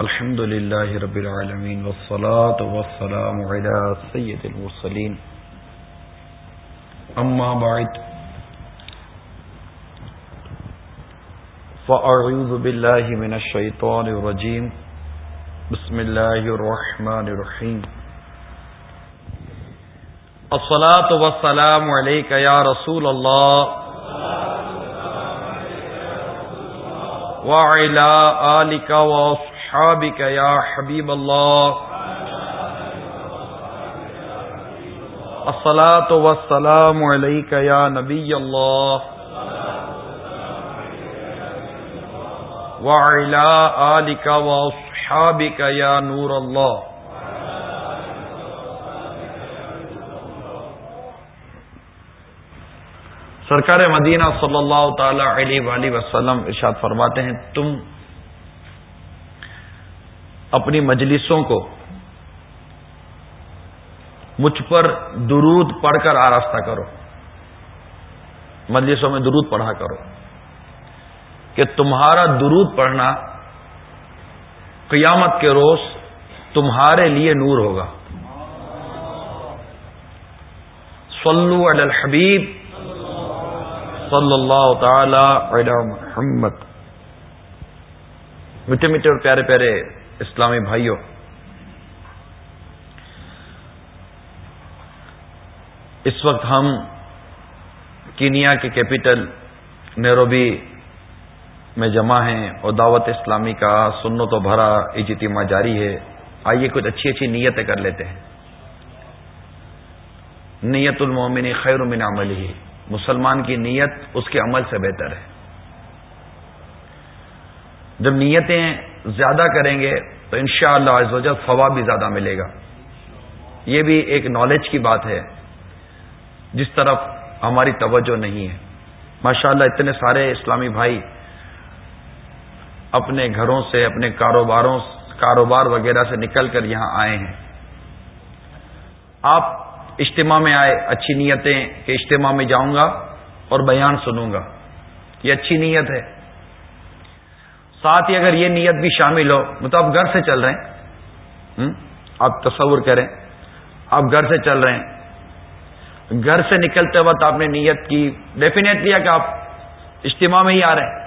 الحمد لله رب العالمين والصلاة والسلام على سيد المرسلين. أما بعد، فأعوذ بالله من الشيطان الرجيم. بسم الله الرحمن الرحيم. الصلاة والسلام عليك يا رسول الله. وعلى آلك وأصحابك يا حبيب الله. الصلاة والسلام عليك يا نبي الله. وعلى آلك وأصحابك يا نور الله. سرکار مدینہ صلی اللہ تعالی علیہ وآلہ وسلم ارشاد فرماتے ہیں، تم اپنی مجلسوں کو مجھ پر درود پڑھ کر آراستہ کرو۔ مجلسوں میں درود پڑھا کرو۔ کہ تمہارا درود پڑھنا قیامت کے روز تمہارے لیے نور ہوگا۔ صلو علی الحبیب۔ صلی اللہ تعالی علی محمد۔ میٹھے میٹھے اور پیارے پیارے اسلامی بھائیوں۔ اس وقت ہم کینیا کے کیپٹل نیروبی میں جمع ہیں اور دعوت اسلامی کا سنو تو بھرا اجتماع جاری ہے۔ آئیے کچھ اچھی اچھی نیتیں کر لیتے ہیں۔ نیت المومن خیر من عمل ہی مسلمان کی نیت اس کے عمل سے بہتر ہے۔ جب نیتیں زیادہ کریں گے تو انشاءاللہ شاء اللہ ثواب بھی زیادہ ملے گا۔ یہ بھی ایک نالج کی بات ہے۔ جس طرف ہماری توجہ نہیں ہے۔ ماشاءاللہ اتنے سارے اسلامی بھائی اپنے گھروں سے، اپنے کاروباروں، کاروبار وغیرہ سے نکل کر یہاں آئے ہیں۔ آپ اجتماع میں آئے، اچھی نیتیں کہ اجتماع میں جاؤں گا اور بیان سنوں گا۔ یہ اچھی نیت ہے۔ ساتھ ہی اگر یہ نیت بھی شامل ہو مطلب آپ گھر سے چل رہے ہیں۔ آپ تصور کریں، آپ گھر سے چل رہے ہیں۔ گھر سے نکلتے وقت آپ نے نیت کی ڈیفینیٹلی کہ آپ اجتماع میں ہی آ رہے ہیں۔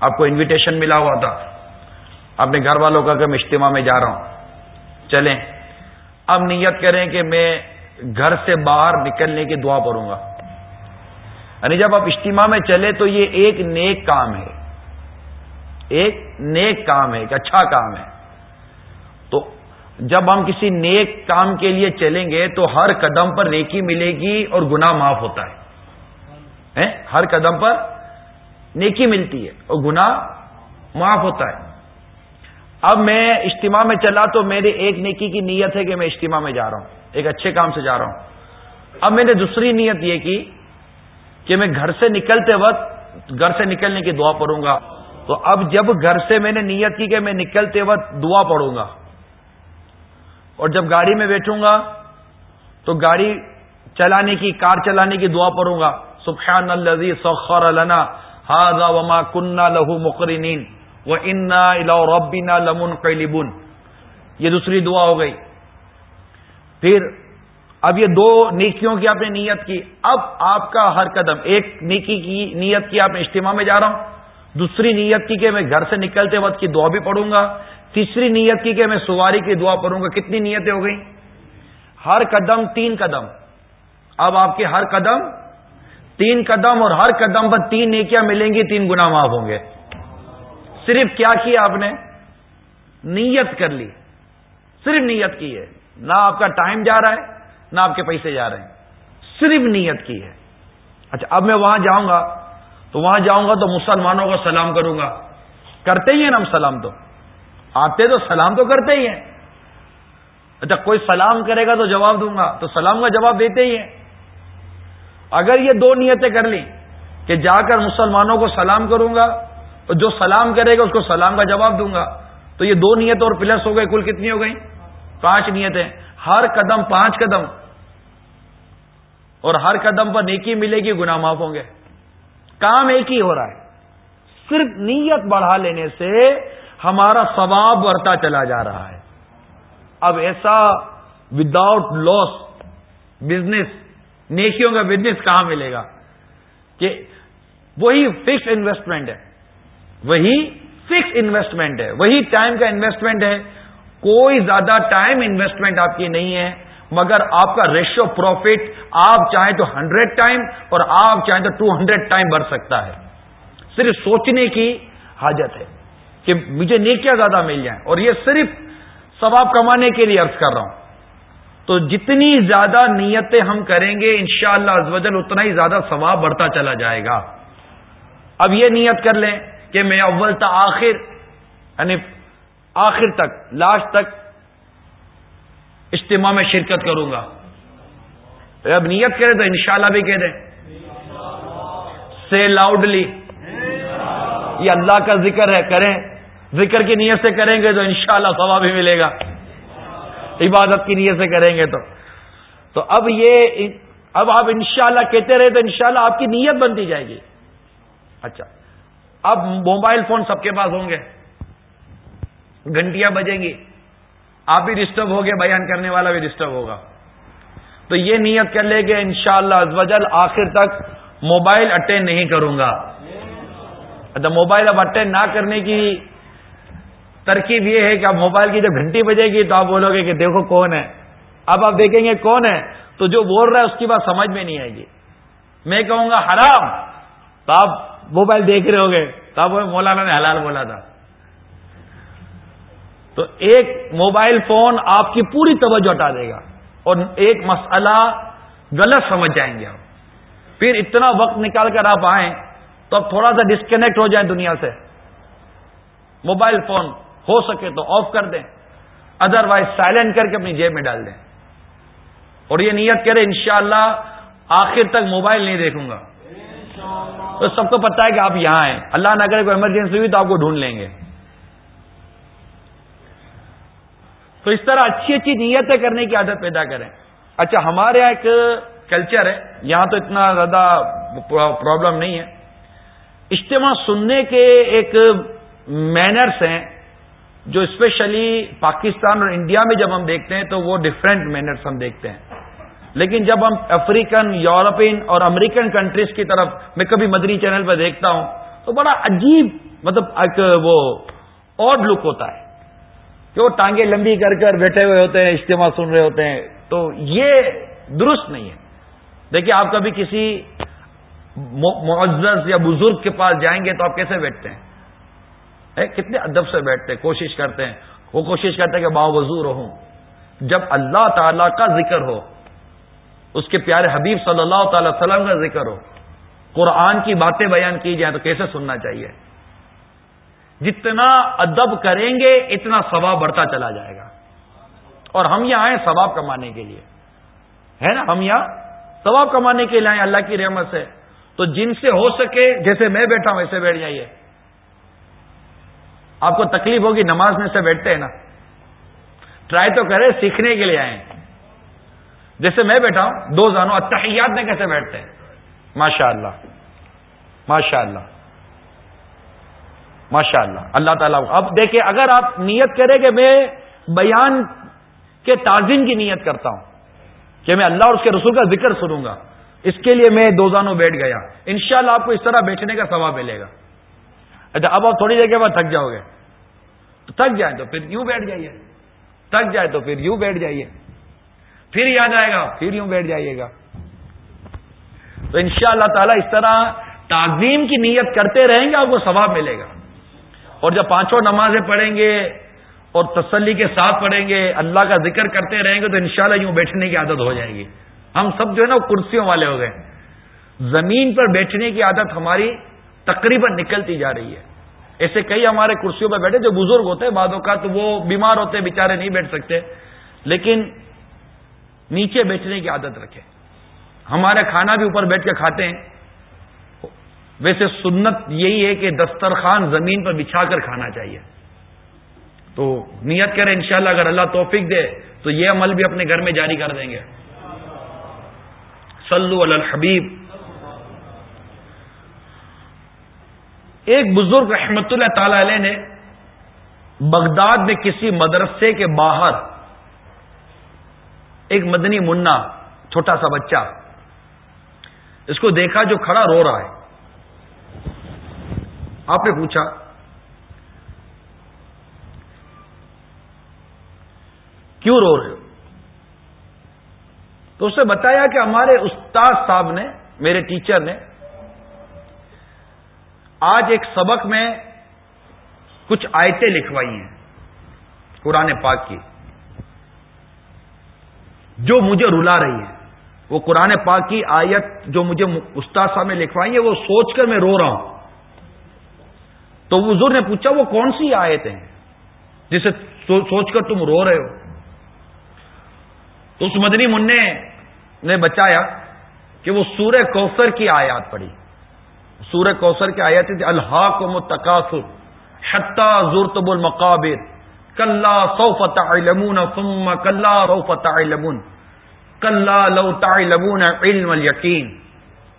آپ کو انویٹیشن ملا ہوا تھا۔ آپ نے گھر والوں کا کہ میں اجتماع میں جا رہا ہوں۔ چلیں۔ اب نیت کریں کہ میں گھر سے باہر نکلنے کی دعا پڑوں گا۔ یعنی جب آپ اجتماع میں چلے تو یہ ایک نیک کام ہے۔ ایک نیک کام ہے، ایک اچھا کام ہے۔ تو جب ہم کسی نیک کام کے لیے چلیں گے تو ہر قدم پر نیکی ملے گی اور گناہ معاف ہوتا ہے۔ ہر قدم پر نیکی ملتی ہے اور گناہ معاف ہوتا ہے۔ اب میں اجتماع میں چلا تو میرے ایک نیکی کی نیت ہے کہ میں اجتماع میں جا رہا ہوں، ایک اچھے کام سے جا رہا ہوں۔ اب میں نے دوسری نیت یہ کی کہ میں گھر سے نکلتے وقت گھر سے نکلنے کی دعا پڑوں گا۔ تو اب جب گھر سے میں نے نیت کی کہ میں نکلتے وقت دعا پڑوں گا اور جب گاڑی میں بیٹھوں گا تو گاڑی چلانے کی، کار چلانے کی دعا پڑوں گا۔ سبحان الزی سخر لنا ہاضا وما کنہ لہو مقرنین۔ وہ انا ربینا لمن قلبن یہ دوسری دعا ہو گئی۔ پھر اب یہ دو نیکیوں کی آپ نے نیت کی۔ اب آپ کا ہر قدم، ایک نیکی کی نیت کی آپ نے اجتماع میں جا رہا ہوں۔ دوسری نیت کی کہ میں گھر سے نکلتے وقت کی دعا بھی پڑھوں گا۔ تیسری نیت کی کہ میں سواری کی دعا پڑھوں گا۔ کتنی نیتیں ہو گئی ہر قدم تین قدم۔ اب آپ کے ہر قدم تین قدم اور ہر قدم پر تین نیکیاں ملیں گی، تین گنا معاف ہوں گے۔ صرف کیا کیا آپ نے؟ نیت کر لی۔ صرف نیت کی ہے۔ نہ آپ کا ٹائم جا رہا ہے، نہ آپ کے پیسے جا رہے ہیں۔ صرف نیت کی ہے۔ اچھا اب میں وہاں جاؤں گا۔ تو وہاں جاؤں گا تو مسلمانوں کو سلام کروں گا۔ کرتے ہی ہیں نا ہم سلام تو۔ آتے تو سلام تو کرتے ہی ہیں۔ اچھا کوئی سلام کرے گا تو جواب دوں گا۔ تو سلام کا جواب دیتے ہی ہیں۔ اگر یہ دو نیتیں کر لی کہ جا کر مسلمانوں کو سلام کروں گا جو سلام کرے گا اس کو سلام کا جواب دوں گا۔ تو یہ دو نیت اور پلس ہو گئے، کل کتنی ہو گئی پانچ نیتیں۔ ہر قدم پانچ قدم۔ اور ہر قدم پر نیکی ملے گی گنا معاف ہوں گے۔ کام ایک ہی ہو رہا ہے۔ صرف نیت بڑھا لینے سے ہمارا ثواب بڑھتا چلا جا رہا ہے۔ اب ایسا وداؤٹ لاس بزنس نیکیوں کا بزنس کہاں ملے گا؟ کہ وہی فکس انویسٹمنٹ ہے۔ وہی فکس انویسٹمنٹ ہے، وہی ٹائم کا انویسٹمنٹ ہے۔ کوئی زیادہ ٹائم انویسٹمنٹ آپ کی نہیں ہے، مگر آپ کا ریشو پروفٹ آپ چاہیں تو ہنڈریڈ ٹائم اور آپ چاہیں تو ٹو ہنڈریڈ ٹائم بڑھ سکتا ہے۔ صرف سوچنے کی حاجت ہے کہ مجھے نیکیاں زیادہ مل جائیں۔ اور یہ صرف ثواب کمانے کے لیے عرض کر رہا ہوں۔ تو جتنی زیادہ نیتیں ہم کریں گے، انشاءاللہ شاء اللہ اتنا ہی زیادہ ثواب بڑھتا چلا جائے گا۔ اب یہ نیت کر لیں۔ کہ میں اول تا آخر یعنی آخر تک لاسٹ تک اجتماع میں شرکت کروں گا۔ اب نیت کرے تو انشاءاللہ بھی کہہ دیں سے لاؤڈلی یہ اللہ کا ذکر ہے، کریں۔ ذکر کی نیت سے کریں گے تو انشاءاللہ شاء بھی ملے گا۔ عبادت کی نیت سے کریں گے تو۔ تو اب یہ، اب آپ انشاءاللہ کہتے رہے تو انشاءاللہ آپ کی نیت بنتی جائے گی۔ اچھا۔ اب موبائل فون سب کے پاس ہوں گے۔ گھنٹیاں بجیں گی۔ آپ بھی ڈسٹرب ہوگے، بیان کرنے والا بھی ڈسٹرب ہوگا۔ تو یہ نیت کر لے کہ انشاءاللہ شاء اللہ آخر تک موبائل اٹینڈ نہیں کروں گا۔ اچھا موبائل اب اٹینڈ نہ کرنے کی ترکیب یہ ہے کہ اب موبائل کی جب گھنٹی بجے گی تو آپ بولو گے کہ دیکھو کون ہے۔ اب آپ دیکھیں گے کون ہے۔ تو جو بول رہا ہے اس کی بات سمجھ میں نہیں آئے گی۔ میں کہوں گا حرام۔ تو آپ موبائل دیکھ رہے ہو گے۔ تو آپ مولانا نے حلال بولا تھا۔ تو ایک موبائل فون آپ کی پوری توجہ ہٹا دے گا اور ایک مسئلہ غلط سمجھ جائیں گے آپ۔ پھر اتنا وقت نکال کر آپ آئیں تو اب تھوڑا سا ڈسکنیکٹ ہو جائیں دنیا سے۔ موبائل فون ہو سکے تو آف کر دیں۔ ادر وائز سائلنٹ کر کے اپنی جیب میں ڈال دیں۔ اور یہ نیت کرے انشاءاللہ آخر تک موبائل نہیں دیکھوں گا۔ تو سب کو پتا ہے کہ آپ یہاں ہیں۔ اللہ نہ کرے کوئی ایمرجنسی ہوئی تو آپ کو ڈھونڈ لیں گے۔ تو اس طرح اچھی اچھی نیتیں کرنے کی عادت پیدا کریں۔ اچھا ہمارے یہاں ایک کلچر ہے۔ یہاں تو اتنا زیادہ پرابلم نہیں ہے۔ اجتماع سننے کے ایک مینرس ہیں جو اسپیشلی پاکستان اور انڈیا میں جب ہم دیکھتے ہیں تو وہ ڈفرینٹ مینرس ہم دیکھتے ہیں۔ لیکن جب ہم افریقن، یورپین اور امریکن کنٹریز کی طرف میں کبھی مدری چینل پہ دیکھتا ہوں، تو بڑا عجیب مطلب ایک وہ اور لک ہوتا ہے کہ وہ ٹانگیں لمبی کر کر بیٹھے ہوئے ہوتے ہیں، اجتماع سن رہے ہوتے ہیں۔ تو یہ درست نہیں ہے۔ دیکھیے، آپ کبھی کسی معزز یا بزرگ کے پاس جائیں گے تو آپ کیسے بیٹھتے ہیں؟ کتنے ادب سے بیٹھتے ہیں، کوشش کرتے ہیں۔ وہ کوشش کرتے ہیں کہ باوضو رہوں۔ جب اللہ تعالی کا ذکر ہو اس کے پیارے حبیب صلی اللہ تعالی وسلم کا ذکر ہو۔ قرآن کی باتیں بیان کی جائیں تو کیسے سننا چاہیے؟ جتنا ادب کریں گے، اتنا ثواب بڑھتا چلا جائے گا۔ اور ہم یہاں آئے ثواب کمانے کے لیے۔ ہے نا؟ ہم یہاں ثواب کمانے کے لیے آئے اللہ کی رحمت سے۔ تو جن سے ہو سکے، جیسے میں بیٹھا ہوں، ویسے بیٹھ جائیے۔ آپ کو تکلیف ہوگی، نماز میں سے بیٹھتے ہیں نا۔ ٹرائی تو کرے سیکھنے کے لیے آئے جیسے میں بیٹھا ہوں، دو زانو اتحیات میں کیسے بیٹھتے ہیں؟ ماشاء اللہ ماشاء اللہ ماشاء اللہ اللہ تعالیٰ اب دیکھیں، اگر آپ نیت کریں کہ میں بیان کے تعظیم کی نیت کرتا ہوں، کہ میں اللہ اور اس کے رسول کا ذکر سنوں گا، اس کے لیے میں دو زانوں بیٹھ گیا، انشاءاللہ آپ کو اس طرح بیٹھنے کا ثواب ملے گا۔ اچھا اب آپ تھوڑی دیر کے بعد تھک جاؤ گے۔ تو تھک جائیں تو پھر یوں بیٹھ جائیے۔ تھک جائے تو پھر یوں بیٹھ جائیے۔ پھر یاد آئے گا۔ پھر یوں بیٹھ جائیے گا۔ تو ان شاء اللہ تعالی اس طرح تعظیم کی نیت کرتے رہیں گے آپ کو ثواب ملے گا۔ اور جب پانچوں نمازیں پڑھیں گے اور تسلی کے ساتھ پڑھیں گے اللہ کا ذکر کرتے رہیں گے تو انشاءاللہ یوں بیٹھنے کی عادت ہو جائے گی۔ ہم سب جو ہے نا کرسیوں والے ہو گئے زمین پر بیٹھنے کی عادت ہماری تقریباً نکلتی جا رہی ہے۔ ایسے کئی ہمارے کرسیوں پہ بیٹھے جو بزرگ ہوتے ہیں بعدوں کا تو وہ بیمار ہوتے ہیں بےچارے نہیں بیٹھ سکتے۔ لیکن نیچے بیٹھنے کی عادت رکھے۔ ہمارے کھانا بھی اوپر بیٹھ کے کھاتے ہیں۔ ویسے سنت یہی ہے کہ دسترخوان زمین پر بچھا کر کھانا چاہیے۔ تو نیت کریں انشاءاللہ اگر اللہ توفیق دے، تو یہ عمل بھی اپنے گھر میں جاری کر دیں گے۔ صلو علی الحبیب۔ ایک بزرگ رحمت اللہ تعالی علیہ نے بغداد میں کسی مدرسے کے باہر ایک مدنی منا، چھوٹا سا بچہ، اس کو دیکھا جو کھڑا رو رہا ہے۔ آپ نے پوچھا، کیوں رو رہے ہو؟ تو اس نے بتایا کہ ہمارے استاد صاحب نے، میرے ٹیچر نے، آج ایک سبق میں کچھ آیتیں لکھوائی ہیں قرآن پاک کی۔ جو مجھے رلا رہی ہے وہ قرآن پاک کی آیت جو مجھے استاد صاحب نے لکھوائی ہے وہ سوچ کر میں رو رہا ہوں۔ تو حضور نے پوچھا، وہ کون سی آیت ہیں جسے سوچ کر تم رو رہے ہو؟ تو اس مدنی منع نے بچایا کہ وہ سورہ کوثر کی آیات پڑھی۔ سورہ کوثر کی آیات تھی اللہ کو متقاصر حتہ زورتب المقابر۔ کلّا سو فتح ثم کلّا رو فتح کلّا لو تعلمون علم یقین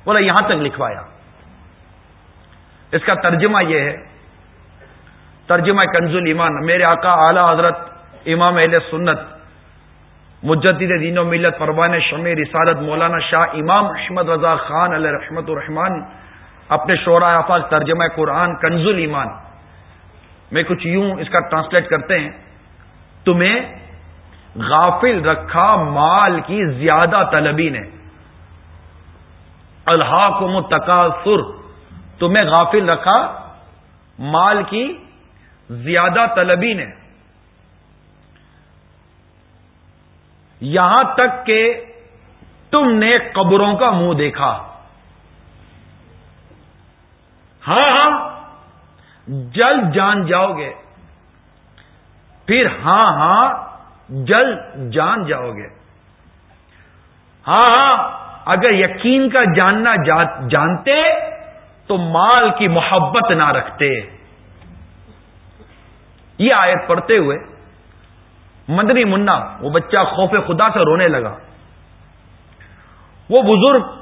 بولا یہاں تک لکھوایا. اس کا ترجمہ یہ ہے. ترجمہ کنز ایمان. میرے آقا اعلی حضرت امام اہل سنت، مجدد دین و ملت پروان شمی رسالت مولانا شاہ امام احمد رضا خان علیہ رحمت الرحمان اپنے شعرا افاظ ترجمہ قرآن کنز ایمان. میں کچھ یوں اس کا ٹرانسلیٹ کرتے ہیں، تمہیں غافل رکھا مال کی زیادہ طلبی نے۔ اللہ کو متقاصر تمہیں غافل رکھا مال کی زیادہ طلبی نے۔ یہاں تک کہ تم نے قبروں کا منہ دیکھا۔ ہاں ہاں جلد جان جاؤ گے۔ پھر ہاں ہاں جلد جان جاؤ گے۔ ہاں ہاں اگر یقین کا جاننا جانتے تو مال کی محبت نہ رکھتے۔ یہ آیت پڑھتے ہوئے مدنی منا، وہ بچہ خوف خدا سے رونے لگا۔ وہ بزرگ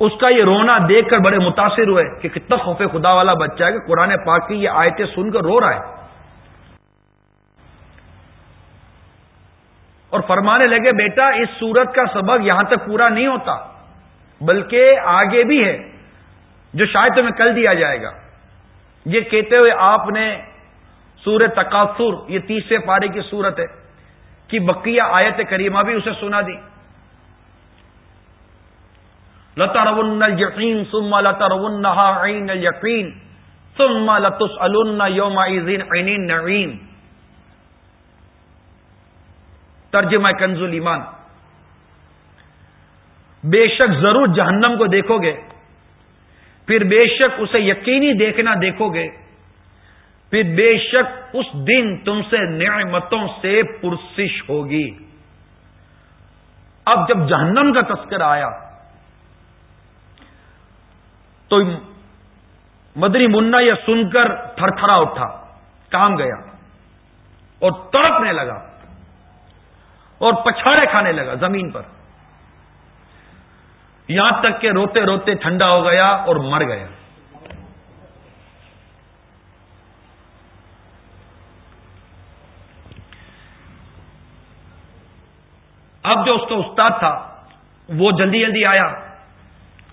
اس کا یہ رونا دیکھ کر بڑے متاثر ہوئے کہ کتنا خوف خدا والا بچہ ہے کہ قرآن پاک کی یہ آیتیں سن کر رو رہا ہے۔ اور فرمانے لگے، بیٹا، اس سورت کا سبق یہاں تک پورا نہیں ہوتا، بلکہ آگے بھی ہے، جو شاید تمہیں کل دیا جائے گا۔ یہ کہتے ہوئے آپ نے سور تقاصر یہ تیسرے پارے کی صورت ہے کہ بقیہ آیت کریمہ بھی اسے سنا دی۔ لتا رون یقین سما لتا رون عین یقین سما لتس یوم عین نعیم ترجمہ کنز ایمان. بے شک ضرور جہنم کو دیکھو گے پھر بے شک اسے یقینی دیکھنا دیکھو گے پھر بے شک اس دن تم سے نعمتوں سے پرسش ہوگی۔ اب جب جہنم کا تذکر آیا تو مدری منا یہ سن کر تھر تھرا اٹھا، کام گیا اور تڑپنے لگا اور پچھاڑے کھانے لگا زمین پر۔ یہاں تک کہ روتے روتے ٹھنڈا ہو گیا اور مر گیا۔ اب جو اس کا استاد تھا، وہ جلدی جلدی آیا۔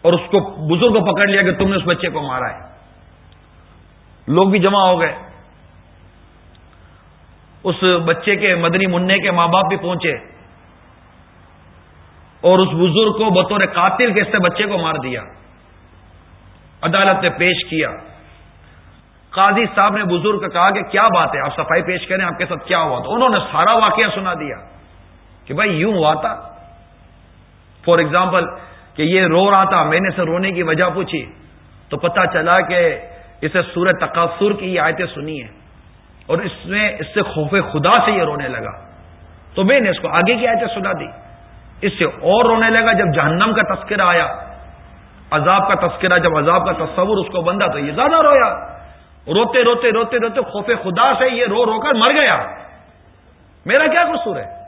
اور اس کو بزرگ کو پکڑ لیا کہ تم نے اس بچے کو مارا ہے۔ لوگ بھی جمع ہو گئے۔ اس بچے کے مدنی منع کے ماں باپ بھی پہنچے۔ اور اس بزرگ کو بطور قاتل کے اس سے بچے کو مار دیا۔ عدالت نے پیش کیا۔ قاضی صاحب نے بزرگ کا کہا کہ کیا بات ہے، آپ صفائی پیش کریں، آپ کے ساتھ کیا ہوا تو انہوں نے سارا واقعہ سنا دیا کہ بھائی یوں ہوا تھا۔ فار ایگزامپل کہ یہ رو رہا تھا، میں نے سے رونے کی وجہ پوچھی، تو پتا چلا کہ اسے سورہ تقاصر کی یہ آیتیں سنی ہیں۔ اور اس میں اس سے خوف خدا سے یہ رونے لگا۔ تو میں نے اس کو آگے کی آیتیں سنا دی۔ اس سے اور رونے لگا جب جہنم کا تذکرہ آیا۔ عذاب کا تذکرہ، جب عذاب کا تصور اس کو بندہ تو یہ زیادہ رویا۔ روتے روتے روتے روتے خوف خدا سے یہ رو رو کر مر گیا۔ میرا کیا قصور ہے؟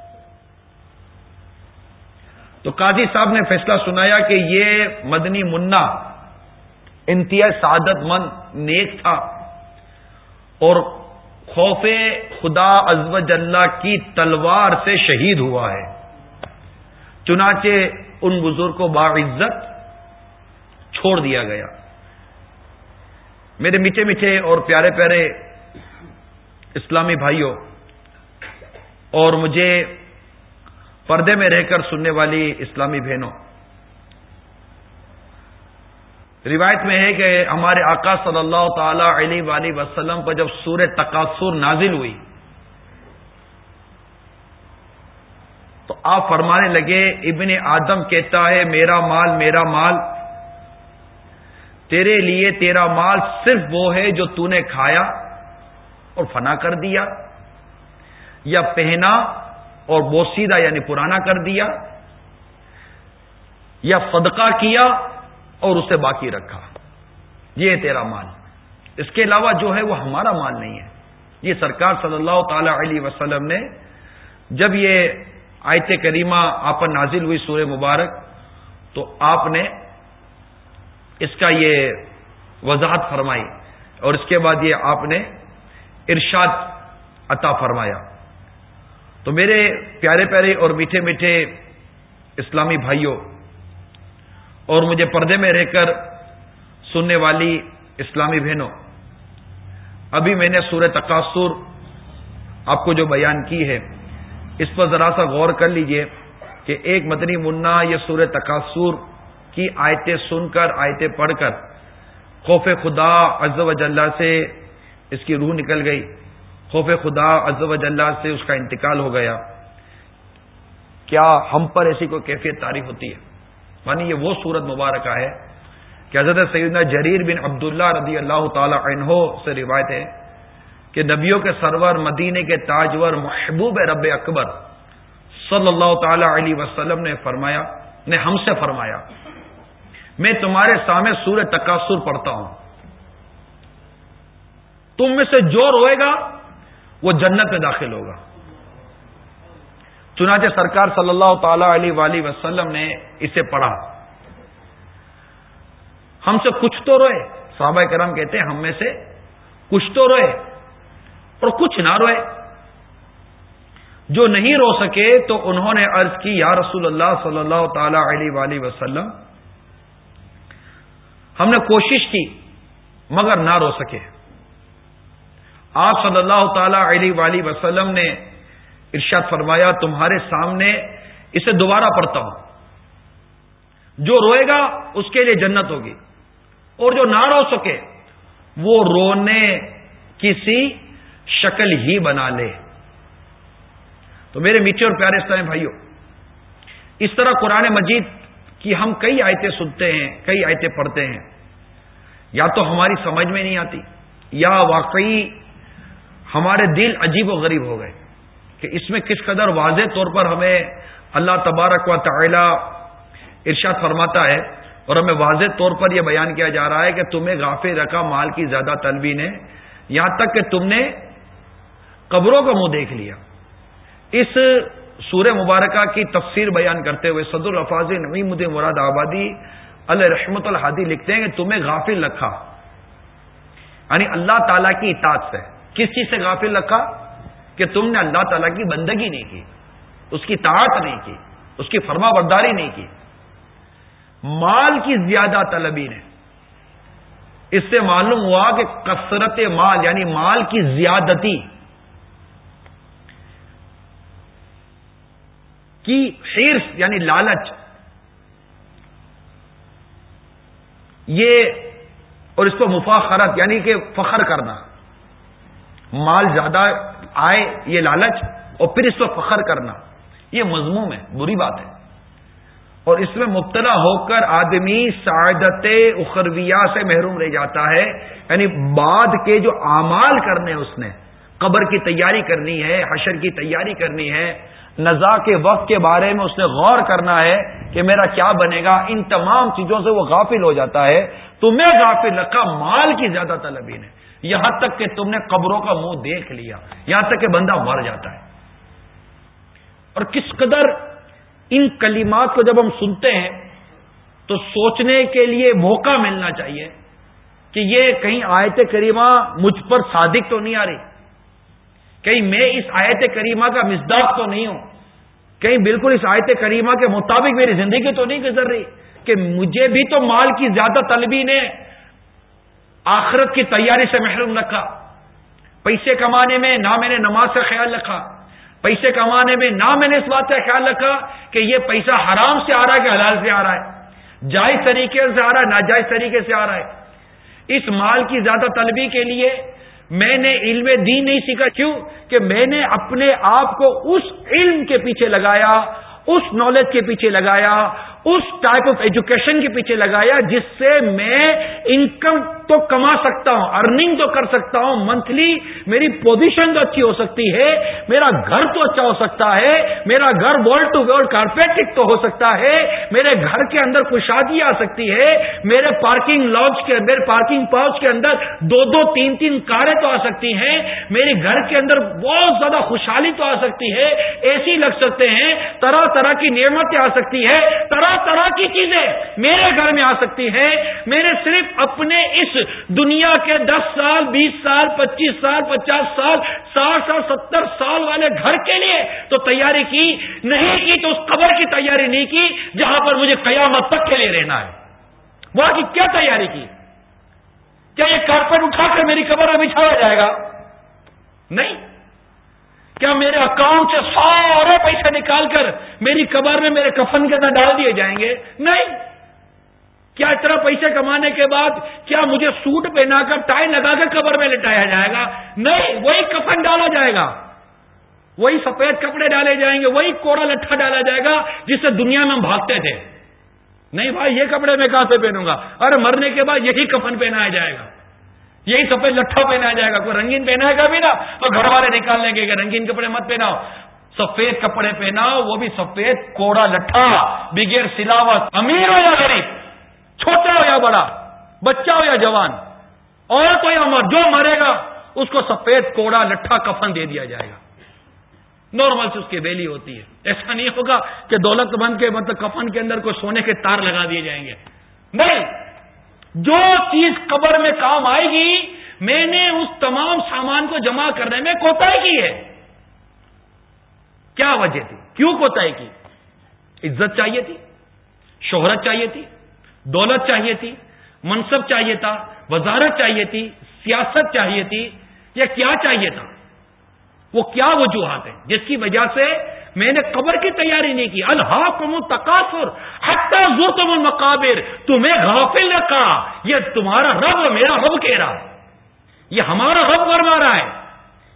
تو قاضی صاحب نے فیصلہ سنایا کہ یہ مدنی منا انتہائی سعادت مند نیک تھا اور خوف خدا ازو اللہ کی تلوار سے شہید ہوا ہے۔ چنانچہ ان بزرگ کو باعزت چھوڑ دیا گیا۔ میرے میٹھے میٹھے اور پیارے پیارے اسلامی بھائیوں اور مجھے پردے میں رہ کر سننے والی اسلامی بہنوں۔ روایت میں ہے کہ ہمارے آقا صلی اللہ تعالی علیہ وسلم پر جب سور تقاصر نازل ہوئی، تو آپ فرمانے لگے، ابن آدم کہتا ہے، میرا مال میرا مال، تیرے لیے تیرا مال صرف وہ ہے جو تو نے کھایا اور فنا کر دیا یا پہنا اور بوسیدہ یعنی پرانا کر دیا یا صدقہ کیا اور اسے باقی رکھا۔ یہ تیرا مال۔ اس کے علاوہ جو ہے وہ ہمارا مال نہیں ہے۔ یہ سرکار صلی اللہ تعالی علیہ وسلم نے جب یہ آیت کریمہ آپ پر نازل ہوئی سورہ مبارک، تو آپ نے اس کا یہ وضاحت فرمائی اور اس کے بعد یہ آپ نے ارشاد عطا فرمایا۔ تو میرے پیارے پیارے اور میٹھے میٹھے اسلامی بھائیوں اور مجھے پردے میں رہ کر سننے والی اسلامی بہنوں، ابھی میں نے سورہ تقاصر آپ کو جو بیان کی ہے، اس پر ذرا سا غور کر لیجیے کہ ایک مدنی منا یہ سورہ تقاصر کی آیتیں سن کر، آیتیں پڑھ کر خوف خدا عز و جلہ سے اس کی روح نکل گئی۔ خوف خدا عز و سے اس کا انتقال ہو گیا۔ کیا ہم پر ایسی کوئی کیفیت تعریف ہوتی ہے؟ مانی یہ وہ صورت مبارکہ ہے کہ حضرت سیدنا جریر بن عبداللہ رضی اللہ تعالی عنہ سے روایت ہے کہ نبیوں کے سرور مدینے کے تاجور محبوب رب اکبر صلی اللہ تعالی علیہ وسلم نے فرمایا، نے ہم سے فرمایا، میں تمہارے سامنے سورہ تقاصر پڑھتا ہوں۔ تم میں سے جو روئے گا وہ جنت میں داخل ہوگا۔ چنانچہ سرکار صلی اللہ تعالی علیہ وآلہ وسلم نے اسے پڑھا۔ ہم سے کچھ تو روئے۔ صحابہ کرم کہتے ہیں ہم میں سے کچھ تو روئے اور کچھ نہ روئے۔ جو نہیں رو سکے تو انہوں نے عرض کی، یا رسول اللہ صلی اللہ تعالی علیہ وآلہ وسلم، ہم نے کوشش کی مگر نہ رو سکے۔ آپ صلی اللہ تعالی علیہ وآلہ وسلم نے ارشاد فرمایا، تمہارے سامنے اسے دوبارہ پڑھتا ہوں۔ جو روئے گا، اس کے لیے جنت ہوگی۔ اور جو نہ رو سکے، وہ رونے کسی شکل ہی بنا لے۔ تو میرے میٹھے اور پیارے اسلام بھائیوں اس طرح قرآن مجید کی ہم کئی آیتیں سنتے ہیں، کئی آیتیں پڑھتے ہیں۔ یا تو ہماری سمجھ میں نہیں آتی، یا واقعی ہمارے دل عجیب و غریب ہو گئے کہ اس میں کس قدر واضح طور پر ہمیں اللہ تبارک و تعالی ارشاد فرماتا ہے اور ہمیں واضح طور پر یہ بیان کیا جا رہا ہے کہ تمہیں غافل رکھا، مال کی زیادہ طلبی نے۔ یہاں تک کہ تم نے قبروں کا منہ دیکھ لیا۔ اس سورہ مبارکہ کی تفسیر بیان کرتے ہوئے صدر الفاظ نعیم الدین مراد آبادی اللہ رحمت الحادی لکھتے ہیں کہ تمہیں غافل رکھا۔ یعنی اللہ تعالی کی اطاعت سے۔ کس چیز سے غافل رکھا کہ تم نے اللہ تعالیٰ کی بندگی نہیں کی، اس کی طاعت نہیں کی، اس کی فرما برداری نہیں کی۔ مال کی زیادہ طلبی نے۔ اس سے معلوم ہوا کہ کثرت مال یعنی مال کی زیادتی کی حیرس یعنی لالچ، یہ اور اس کو مفاخرت یعنی کہ فخر کرنا۔ مال زیادہ آئے، یہ لالچ، اور پھر اس پر فخر کرنا۔ یہ مضموم ہے، بری بات ہے۔ اور اس میں مبتلا ہو کر آدمی سعادت اخرویہ سے محروم رہ جاتا ہے۔ یعنی بعد کے جو اعمال کرنے اس نے، قبر کی تیاری کرنی ہے، حشر کی تیاری کرنی ہے نزا کے وقت کے بارے میں اس نے غور کرنا ہے کہ میرا کیا بنے گا۔ ان تمام چیزوں سے وہ غافل ہو جاتا ہے۔ تمہیں غافل رکھا مال کی زیادہ طلبی نے یہاں تک کہ تم نے قبروں کا منہ دیکھ لیا، یہاں تک کہ بندہ مر جاتا ہے۔ اور کس قدر ان کلمات کو جب ہم سنتے ہیں، تو سوچنے کے لیے موقع ملنا چاہیے کہ یہ کہیں آیت کریمہ مجھ پر صادق تو نہیں آ رہی۔ کہیں میں اس آیت کریمہ کا مزداق تو نہیں ہوں۔ کہیں بالکل اس آیت کریمہ کے مطابق میری زندگی تو نہیں گزر رہی۔ کہ مجھے بھی تو مال کی زیادہ طلبی نے آخرت کی تیاری سے محروم رکھا پیسے کمانے میں نہ میں نے نماز کا خیال رکھا۔ پیسے کمانے میں نہ میں نے اس بات کا خیال رکھا کہ یہ پیسہ حرام سے آ رہا ہے کہ حلال سے آ رہا ہے۔ جائز طریقے سے آ رہا ہے، ناجائز طریقے سے آ رہا ہے۔ اس مال کی زیادہ طلبی کے لیے میں نے علم دین نہیں سیکھا۔ کیوں؟ کہ میں نے اپنے آپ کو اس علم کے پیچھے لگایا، اس نالج کے پیچھے لگایا اس ٹائپ آف ایجوکیشن کے پیچھے لگایا جس سے میں انکم تو کما سکتا ہوں ارننگ تو کر سکتا ہوں منتھلی میری پوزیشن تو اچھی ہو سکتی ہے، میرا گھر تو اچھا ہو سکتا ہے، میرا گھر وال ٹو وال کارپیٹک تو ہو سکتا ہے، میرے گھر کے اندر خوشادی آ سکتی ہے، میرے پارکنگ لاج کے اندر پارکنگ پاؤچ کے اندر دو دو تین تین کاریں تو آ سکتی ہیں، میرے گھر کے اندر بہت زیادہ خوشحالی تو آ سکتی ہے، اے سی لگ سکتے ہیں، طرح طرح کی نعمتیں آ سکتی ہے طرح طرح کی چیزیں میرے گھر میں آ سکتی ہیں۔ میرے صرف اپنے اس دنیا کے دس سال، بیس سال، پچیس سال، پچاس سال، ساٹھ سال، ستر سال والے گھر کے لیے تو تیاری کی نہیں کی تو اس قبر کی تیاری نہیں کی جہاں پر مجھے قیامت تک کے لیے رہنا ہے۔ وہاں کی کیا تیاری کی؟ کیا یہ کارپیٹ اٹھا کر میری قبر میں بچھایا جائے گا؟ نہیں۔ کیا میرے اکاؤنٹ سے سارے پیسے نکال کر میری قبر میں میرے کفن کے اندر ڈال دیے جائیں گے؟ نہیں. کیا اتنا پیسے کمانے کے بعد کیا مجھے سوٹ پہنا کر ٹائی لگا کر قبر میں لٹایا جائے گا؟ نہیں. وہی کفن ڈالا جائے گا. وہی سفید کپڑے ڈالے جائیں گے. وہی کوڑا لٹھا ڈالا جائے گا جس سے دنیا میں ہم بھاگتے تھے. نہیں بھائی، یہ کپڑے میں کہاں سے پہنوں گا؟ ارے مرنے کے بعد یہی کفن پہنایا جائے گا. یہی سفید لٹھا پہنا جائے گا، کوئی رنگین پہنا ہے بھی نا تو گھر والے نکال لیں گے کہ رنگین کپڑے مت پہناؤ۔ سفید کپڑے پہناؤ، وہ بھی سفید، کوڑا لٹھا، بغیر سلاوت امیر ہو یا غریب، چھوٹا ہو یا بڑا، بچہ ہو یا جوان، اور کوئی امر، جو مرے گا، اس کو سفید، کوڑا لٹھا کفن دے دیا جائے گا۔ نارمل سے اس کی بیلی ہوتی ہے۔ ایسا نہیں ہوگا کہ دولت بند کے مطلب کفن کے اندر کوئی سونے کے تار لگا دیے جائیں گے۔ نہیں! جو چیز قبر میں کام آئے گی، میں نے اس تمام سامان کو جمع کرنے میں کوتا کی ہے۔ کیا وجہ تھی؟ کیوں کوتا کی؟ عزت چاہیے تھی، شہرت چاہیے تھی، دولت چاہیے تھی، منصب چاہیے تھا، وزارت چاہیے تھی، سیاست چاہیے تھی یا کیا چاہیے تھا؟ وہ کیا وجوہات ہیں؟ جس کی وجہ سے میں نے قبر کی تیاری نہیں کی۔ اللہ کم تقاصر حتہ زور تم المقابر۔ تمہیں غافل رکھا یہ تمہارا رب میرا رب کہہ رہا یہ ہمارا رب فرما رہا ہے۔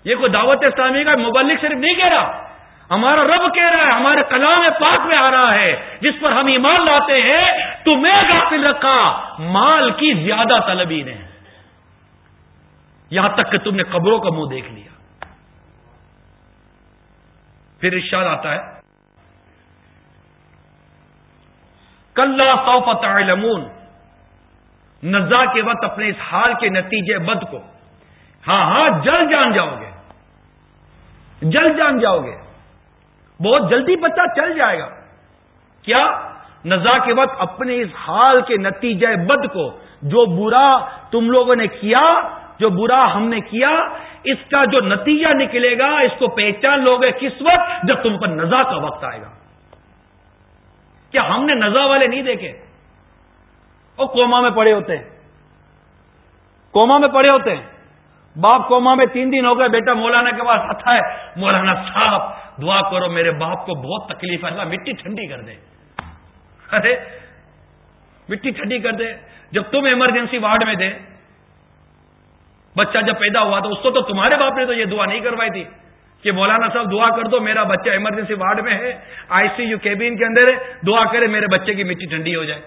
یہ کوئی دعوت اسلامی کا مبلک صرف نہیں کہہ رہا۔ ہمارا رب کہہ رہا ہے، ہمارے کلام پاک میں آ رہا ہے۔ جس پر ہم ایمان لاتے ہیں، تمہیں غافل رکھا۔ مال کی زیادہ طلبی نے۔ یہاں تک کہ تم نے قبروں کا منہ دیکھ لیا۔ پھر ارشاد آتا ہے کل سو تعلمون نزا کے وقت اپنے اس حال کے نتیجے بد کو۔ ہاں ہاں جلد جان جاؤ گے جلد جان جاؤ گے بہت جلدی پتا چل جائے گا۔ کیا؟ نزا کے وقت اپنے اس حال کے نتیجے بد کو، جو برا تم لوگوں نے کیا، جو برا ہم نے کیا اس کا جو نتیجہ نکلے گا، اس کو پہچان لو گے کس وقت؟ جب تم پر نزا کا وقت آئے گا۔ کیا ہم نے نزا والے نہیں دیکھے؟ وہ کوما میں پڑے ہوتے ہیں۔ کوما میں پڑے ہوتے ہیں۔ باپ کوما میں تین دن ہو گئے، بیٹا مولانا کے پاس آتا ہے۔ مولانا صاحب، دعا کرو میرے باپ کو بہت تکلیف ہے۔ اللہ، مٹی ٹھنڈی کر دے۔ ارے، مٹی ٹھنڈی کر دے۔ جب تم ایمرجنسی وارڈ میں تھے بچہ جب پیدا ہوا تو اس کو تو تمہارے باپ نے تو یہ دعا نہیں کروائی تھی کہ مولانا صاحب دعا کر دو، میرا بچہ ایمرجنسی وارڈ میں ہے آئی سی یو کیبین کے اندر ہے، دعا کرے میرے بچے کی مٹی ٹھنڈی ہو جائے۔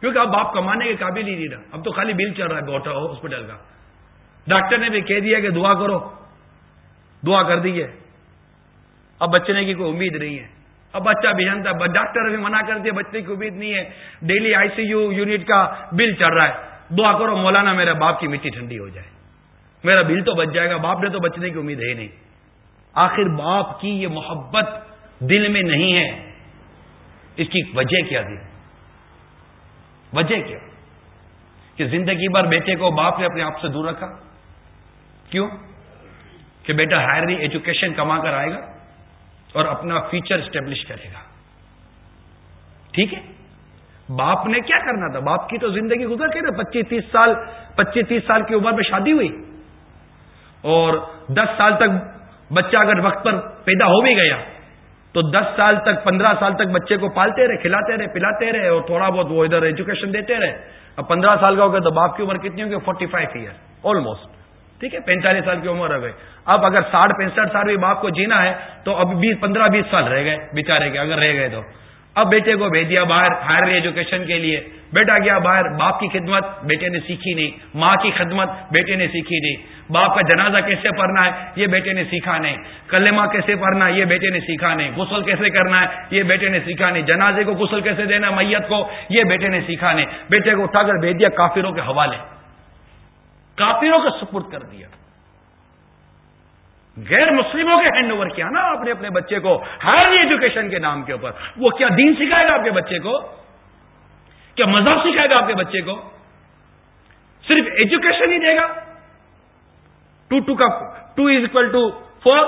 کیونکہ اب باپ کمانے کے قابل ہی نہیں رہا۔ اب تو خالی بل چل رہا ہے بہت ہاسپٹل کا۔ ڈاکٹر نے بھی کہہ دیا کہ دعا کرو۔ دعا کر دیجیے اب بچنے کی کوئی امید نہیں ہے۔ اب بچہ بھی جانتا ڈاکٹر ابھی منع کر دیا بچے کی امید نہیں ہے۔ Daily I C U unit کا بل چل رہا ہے۔ دعا کرو، مولانا میرے باپ کی مٹی ٹھنڈی ہو جائے۔ میرا بل تو بچ جائے گا، باپ نے تو بچنے کی امید ہے نہیں۔ آخر باپ کی یہ محبت دل میں نہیں ہے۔ اس کی وجہ کیا تھی؟ وجہ کیا؟ کہ زندگی بھر بیٹے کو باپ نے اپنے آپ سے دور رکھا۔ کیوں؟ کہ بیٹا ہائر ایجوکیشن کما کر آئے گا اور اپنا فیوچر اسٹیبلش کرے گا۔ ٹھیک ہے؟ باپ نے کیا کرنا تھا؟ باپ کی تو زندگی گزر کے نا، پچیس تیس سال، پچیس تیس سال کی عمر میں شادی ہوئی۔ اور دس سال تک بچہ اگر وقت پر پیدا ہو بھی گیا، تو دس سال تک، پندرہ سال تک بچے کو پالتے رہے، کھلاتے رہے، پلاتے رہے اور تھوڑا بہت وہ ادھر ایجوکیشن دیتے رہے۔ اب پندرہ سال کا ہو گیا تو باپ کی عمر کتنی ہوگی؟ فورٹی فائیو ایئر آلموسٹ ٹھیک ہے؟ پینتالیس سال کی عمر ہو گئی۔ اب اگر ساٹھ پینسٹھ سال بھی باپ کو جینا ہے، تو اب بیس، پندرہ بیس سال رہ گئے بےچارے کے اگر رہ گئے تو۔ اب بیٹے کو بھیج دیا باہر، ہائر ایجوکیشن کے لیے۔ بیٹا گیا باہر، باپ کی خدمت بیٹے نے سیکھی نہیں۔ ماں کی خدمت بیٹے نے سیکھی نہیں۔ باپ کا جنازہ کیسے پڑھنا ہے، یہ بیٹے نے سیکھا نہیں۔ کلمہ کیسے پڑھنا ہے، یہ بیٹے نے سیکھا نہیں۔ غسل کیسے کرنا ہے، یہ بیٹے نے سیکھا نہیں۔ جنازے کو غسل کیسے دینا میت کو، یہ بیٹے نے سیکھا نہیں۔ بیٹے کو اٹھا کر بھیج دیا، کافروں کے حوالے۔ کافروں کا سپرد کر دیا۔ غیر مسلموں کے ہینڈ اوور کیا نا آپ نے اپنے بچے کو، ہائر ایجوکیشن کے نام کے اوپر۔ وہ کیا دین سکھائے گا آپ کے بچے کو؟ کیا مذہب سکھائے گا آپ کے بچے کو؟ صرف ایجوکیشن ہی دے گا۔ ٹو ٹو کا two is equal to four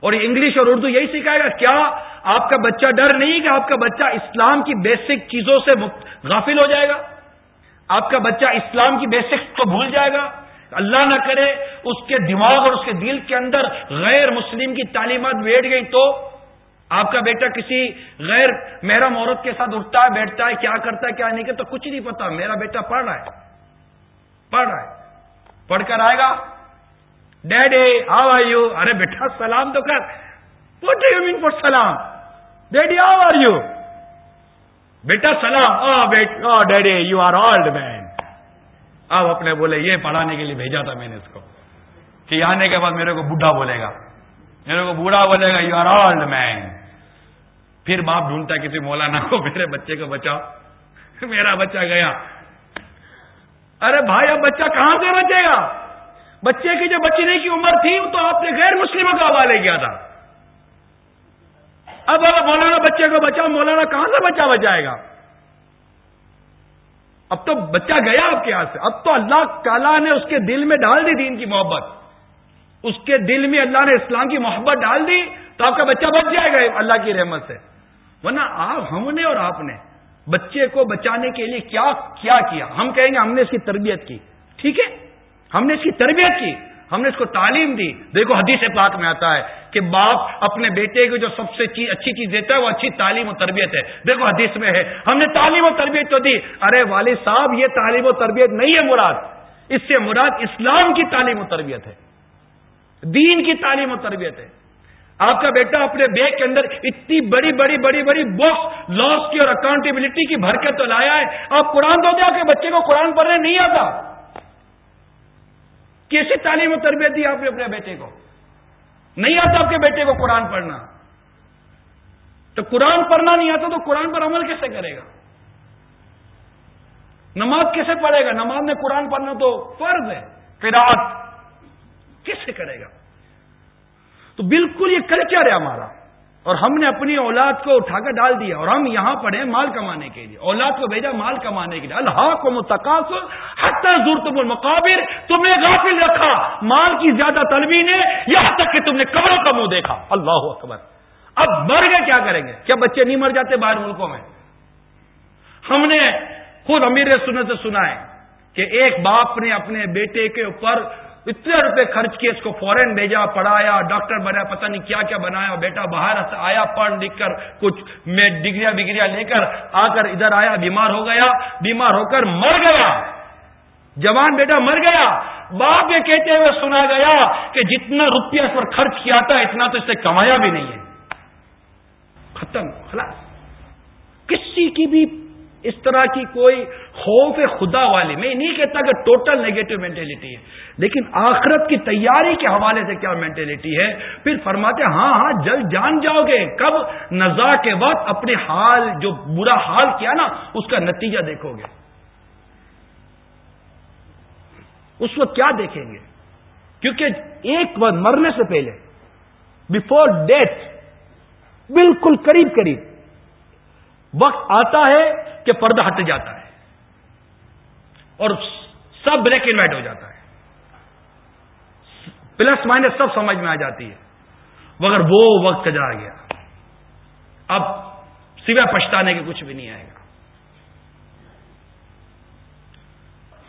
اور انگلش اور اردو یہی سکھائے گا۔ کیا آپ کا بچہ ڈر نہیں کہ آپ کا بچہ اسلام کی بیسک چیزوں سے غافل ہو جائے گا؟ آپ کا بچہ اسلام کی بیسک کو بھول جائے گا؟ اللہ نہ کرے، اس کے دماغ اور اس کے دل کے اندر غیر مسلم کی تعلیمات بیٹھ گئی تو آپ کا بیٹا کسی غیر محرم عورت کے ساتھ اٹھتا ہے، بیٹھتا ہے، کیا کرتا ہے، کیا نہیں کرتا، کچھ نہیں پتا۔ میرا بیٹا پڑھ رہا ہے۔ پڑھ رہا ہے۔ پڑھ کر آئے گا۔ ڈیڈی ہاؤ آر یو ارے بیٹا، سلام تو کر۔ وٹ یو مین فور سلام؟ ڈیڈی ہاؤ آر یو بیٹا، سلام۔ Daddy you are old man اب اپنے بولے، یہ پڑھانے کے لیے بھیجا تھا میں نے اس کو۔ کہ آنے کے بعد میرے کو بڈھا بولے گا۔ میرے کو بوڑھا بولے گا یو آر اولڈ مین پھر باپ ڈھونڈتا کسی مولانا کو، میرے بچے کو بچاؤ۔ میرا بچہ گیا۔ ارے بھائی، اب بچہ کہاں سے بچے گا؟ بچے کی جو بچنے کی عمر تھی تو آپ نے غیر مسلموں کا حوالے کیا تھا۔ اب اگر مولانا بچے کو بچاؤ، مولانا کہاں سے بچہ بچائے گا؟ اب تو بچہ گیا آپ کے ہاتھ سے۔ اب تو اللہ تعالیٰ نے اس کے دل میں ڈال دی دین کی محبت۔ اس کے دل میں اللہ نے اسلام کی محبت ڈال دی تو آپ کا بچہ بچ جائے گا اللہ کی رحمت سے۔ ورنہ آپ، ہم نے اور آپ نے بچے کو بچانے کے لیے کیا کیا کیا؟ ہم کہیں گے ہم نے اس کی تربیت کی۔ ٹھیک ہے؟ ہم نے اس کی تربیت کی۔ ہم نے اس کو تعلیم دی۔ دیکھو حدیث پاک میں آتا ہے کہ باپ اپنے بیٹے کو جو سب سے چیز اچھی چیز دیتا ہے وہ اچھی تعلیم و تربیت ہے۔ دیکھو حدیث میں ہے۔ ہم نے تعلیم و تربیت تو دی۔ ارے والد صاحب، یہ تعلیم و تربیت نہیں ہے مراد۔ اس سے مراد اسلام کی تعلیم و تربیت ہے۔ دین کی تعلیم و تربیت ہے۔ آپ کا بیٹا اپنے بیگ کے اندر اتنی بڑی بڑی بڑی بڑی بکس لاس کی اور اکاؤنٹیبلٹی کی بھر کے تو لایا ہے۔ آپ قرآن دو دیا کہ بچے کو قرآن پڑھنے نہیں آتا۔ کیسی تعلیم و تربیت دی آپ نے اپنے بیٹے کو؟ نہیں آتا آپ کے بیٹے کو قرآن پڑھنا۔ تو قرآن پڑھنا نہیں آتا تو قرآن پر عمل کیسے کرے گا؟ نماز کیسے پڑھے گا؟ نماز میں قرآن پڑھنا تو فرض ہے۔ قرآت کیسے کرے گا؟ تو بالکل یہ کلچر ہے ہمارا؟ اور ہم نے اپنی اولاد کو اٹھا کر ڈال دیا اور ہم یہاں پڑھے مال کمانے کے لیے۔ اولاد کو بھیجا، مال کمانے کے لیے۔ اللہ کو متقاص حتہ زور المقابر، تم نے غافل رکھا۔ مال کی زیادہ طلبی نے یہاں تک کہ تم نے قبروں کا منہ دیکھا۔ اللہ اکبر۔ اب مر گئے کیا کریں گے؟ کیا بچے نہیں مر جاتے باہر ملکوں میں؟ ہم نے خود امیر سنت سے سنا ہے کہ ایک باپ نے اپنے بیٹے کے اوپر اتنے روپے خرچ کیے، اس کو فورن بھیجا، پڑھایا، ڈاکٹر بنایا، پتہ نہیں کیا کیا بنایا، بیٹا باہر سے آیا، پڑھ لکھ کر کچھ میں ڈگریاں بگریاں لے کر آ کر ادھر آیا، بیمار ہو گیا، بیمار ہو کر مر گیا۔ جوان بیٹا مر گیا۔ باپ یہ کہتے ہوئے سنا گیا کہ جتنا روپیہ اس پر خرچ کیا تھا، اتنا تو اس سے کمایا بھی نہیں ہے۔ ختم، خلاص۔ کسی کی بھی اس طرح کی کوئی خوف خدا والی میں نہیں کہتا کہ ٹوٹل نیگیٹو مینٹلٹی ہے، لیکن آخرت کی تیاری کے حوالے سے کیا مینٹلٹی ہے؟ پھر فرماتے ہاں ہاں جلد جان جاؤ گے، کب نزا کے وقت اپنے حال، جو برا حال کیا نا، اس کا نتیجہ دیکھو گے۔ اس وقت کیا دیکھیں گے؟ کیونکہ ایک وقت مرنے سے پہلے بفور ڈیتھ بالکل قریب قریب وقت آتا ہے کہ پردہ ہٹ جاتا ہے اور سب بلیک اینڈ وائٹ ہو جاتا ہے۔ پلس مائنس سب سمجھ میں آ جاتی ہے۔ مگر وہ وقت جا گیا۔ اب سوائے پچھتانے کے کچھ بھی نہیں آئے گا۔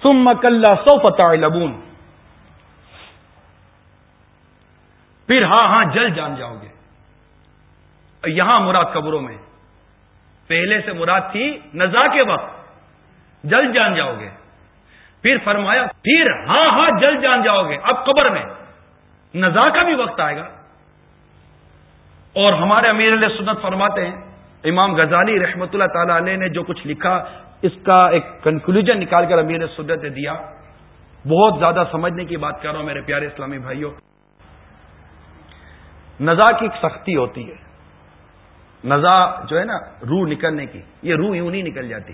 تم مکل سو فتح لبون پھر ہاں ہاں جل جان جاؤ گے۔ یہاں مراد قبروں میں۔ پہلے سے مراد تھی نزا کے وقت۔ جل جان جاؤ گے۔ پھر فرمایا، پھر ہاں ہاں جل جان جاؤ گے۔ اب قبر میں نزا کا بھی وقت آئے گا۔ اور ہمارے امیر علیہ سنت فرماتے ہیں، امام غزالی رحمت اللہ تعالی علیہ نے جو کچھ لکھا، اس کا ایک کنکلوژن نکال کر امیر سنت نے دیا۔ بہت زیادہ سمجھنے کی بات کر رہا ہوں میرے پیارے اسلامی بھائیوں۔ نزا کی ایک سختی ہوتی ہے۔ نزا جو ہے نا، روح نکلنے کی۔ یہ روح یوں نہیں نکل جاتی۔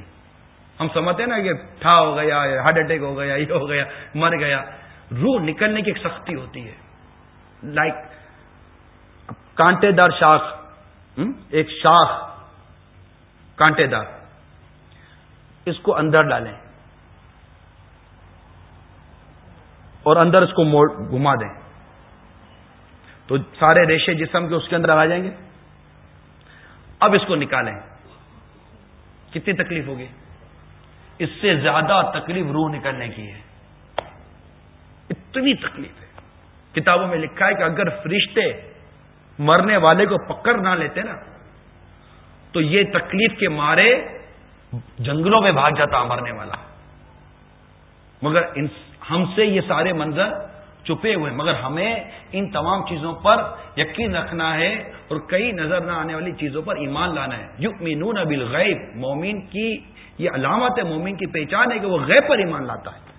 ہم سمجھتے ہیں نا کہ ٹھا ہو گیا، ہارٹ اٹیک ہو گیا، یہ ہو گیا، مر گیا۔ روح نکلنے کی ایک سختی ہوتی ہے۔ لائک کانٹے دار شاخ ایک شاخ کانٹے دار اس کو اندر ڈالیں۔ اور اندر اس کو موڑ گھما دیں۔ تو سارے ریشے جسم کے اس کے اندر آ جائیں گے۔ اب اس کو نکالیں۔ کتنی تکلیف ہوگی؟ اس سے زیادہ تکلیف روح نکلنے کی ہے۔ اتنی تکلیف ہے۔ کتابوں میں لکھا ہے کہ اگر فرشتے مرنے والے کو پکڑ نہ لیتے نا، تو یہ تکلیف کے مارے جنگلوں میں بھاگ جاتا مرنے والا۔ مگر ہم سے یہ سارے منظر چھپے ہوئے مگر ہمیں ان تمام چیزوں پر یقین رکھنا ہے اور کئی نظر نہ آنے والی چیزوں پر ایمان لانا ہے۔ یق مینون بالغیب، مومن کی یہ علامت ہے، مومن کی پہچان ہے کہ وہ غیب پر ایمان لاتا ہے۔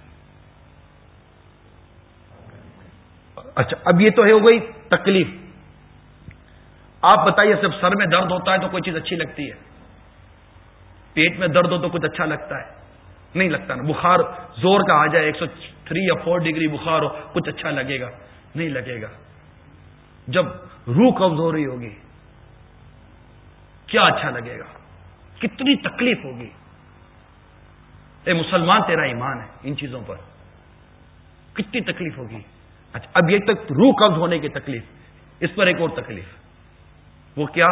اچھا اب یہ تو ہے ہو گئی تکلیف۔ آپ بتائیے، صرف سر میں درد ہوتا ہے تو کوئی چیز اچھی لگتی ہے؟ پیٹ میں درد ہو تو کچھ اچھا لگتا ہے؟ نہیں لگتا نا۔ بخار زور کا آ جائے، ایک سو تھری یا فور ڈگری بخار ہو، کچھ اچھا لگے گا۔ نہیں لگے گا۔ جب روح قبض ہو رہی ہوگی، کیا اچھا لگے گا؟ کتنی تکلیف ہوگی۔ اے مسلمان، تیرا ایمان ہے ان چیزوں پر۔ کتنی تکلیف ہوگی۔ اچھا اب یہ تک روح قبض ہونے کی تکلیف۔ اس پر ایک اور تکلیف۔ وہ کیا؟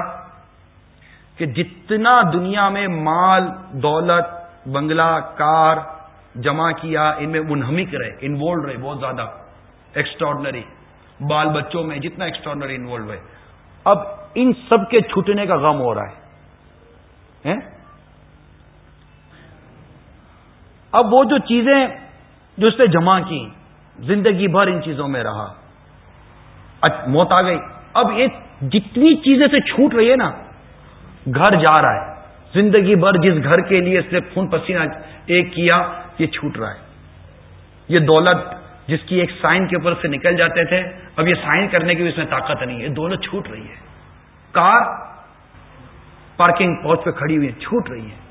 کہ جتنا دنیا میں مال، دولت بنگلہ، کار، جمع کیا، ان میں منہمک رہے انوالو رہے بہت زیادہ ایکسٹرڈنری بال بچوں میں جتنا ایکسٹرڈنری انوالو ہے اب ان سب کے چھوٹنے کا غم ہو رہا ہے۔ اب وہ جو چیزیں جو اس نے جمع کی زندگی بھر ان چیزوں میں رہا۔ موت آ گئی۔ اب یہ جتنی چیزیں سے چھوٹ رہی ہے نا، گھر جا رہا ہے۔ زندگی بھر جس گھر کے لیے اس نے خون پسینہ ایک کیا، یہ چھوٹ رہا ہے۔ یہ دولت جس کی ایک سائن کے اوپر سے نکل جاتے تھے، اب یہ سائن کرنے کی بھی اس میں طاقت نہیں ہے۔ دولت چھوٹ رہی ہے۔ کار پارکنگ پہنچ پہ کھڑی ہوئی ہے، چھوٹ رہی ہے۔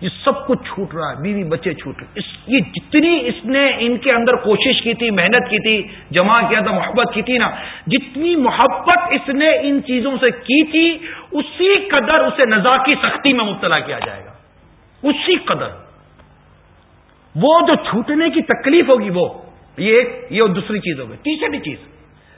یہ سب کچھ چھوٹ رہا ہے، بیوی بچے چھوٹ رہے یہ جتنی اس نے ان کے اندر کوشش کی تھی، محنت کی تھی، جمع کیا تھا، محبت کی تھی نا، جتنی محبت اس نے ان چیزوں سے کی تھی، اسی قدر اسے نزا کی سختی میں مبتلا کیا جائے گا۔ اسی قدر۔ وہ جو چھوٹنے کی تکلیف ہوگی، وہ، یہ ایک یہ دوسری چیز ہوگی، تیسری چیز۔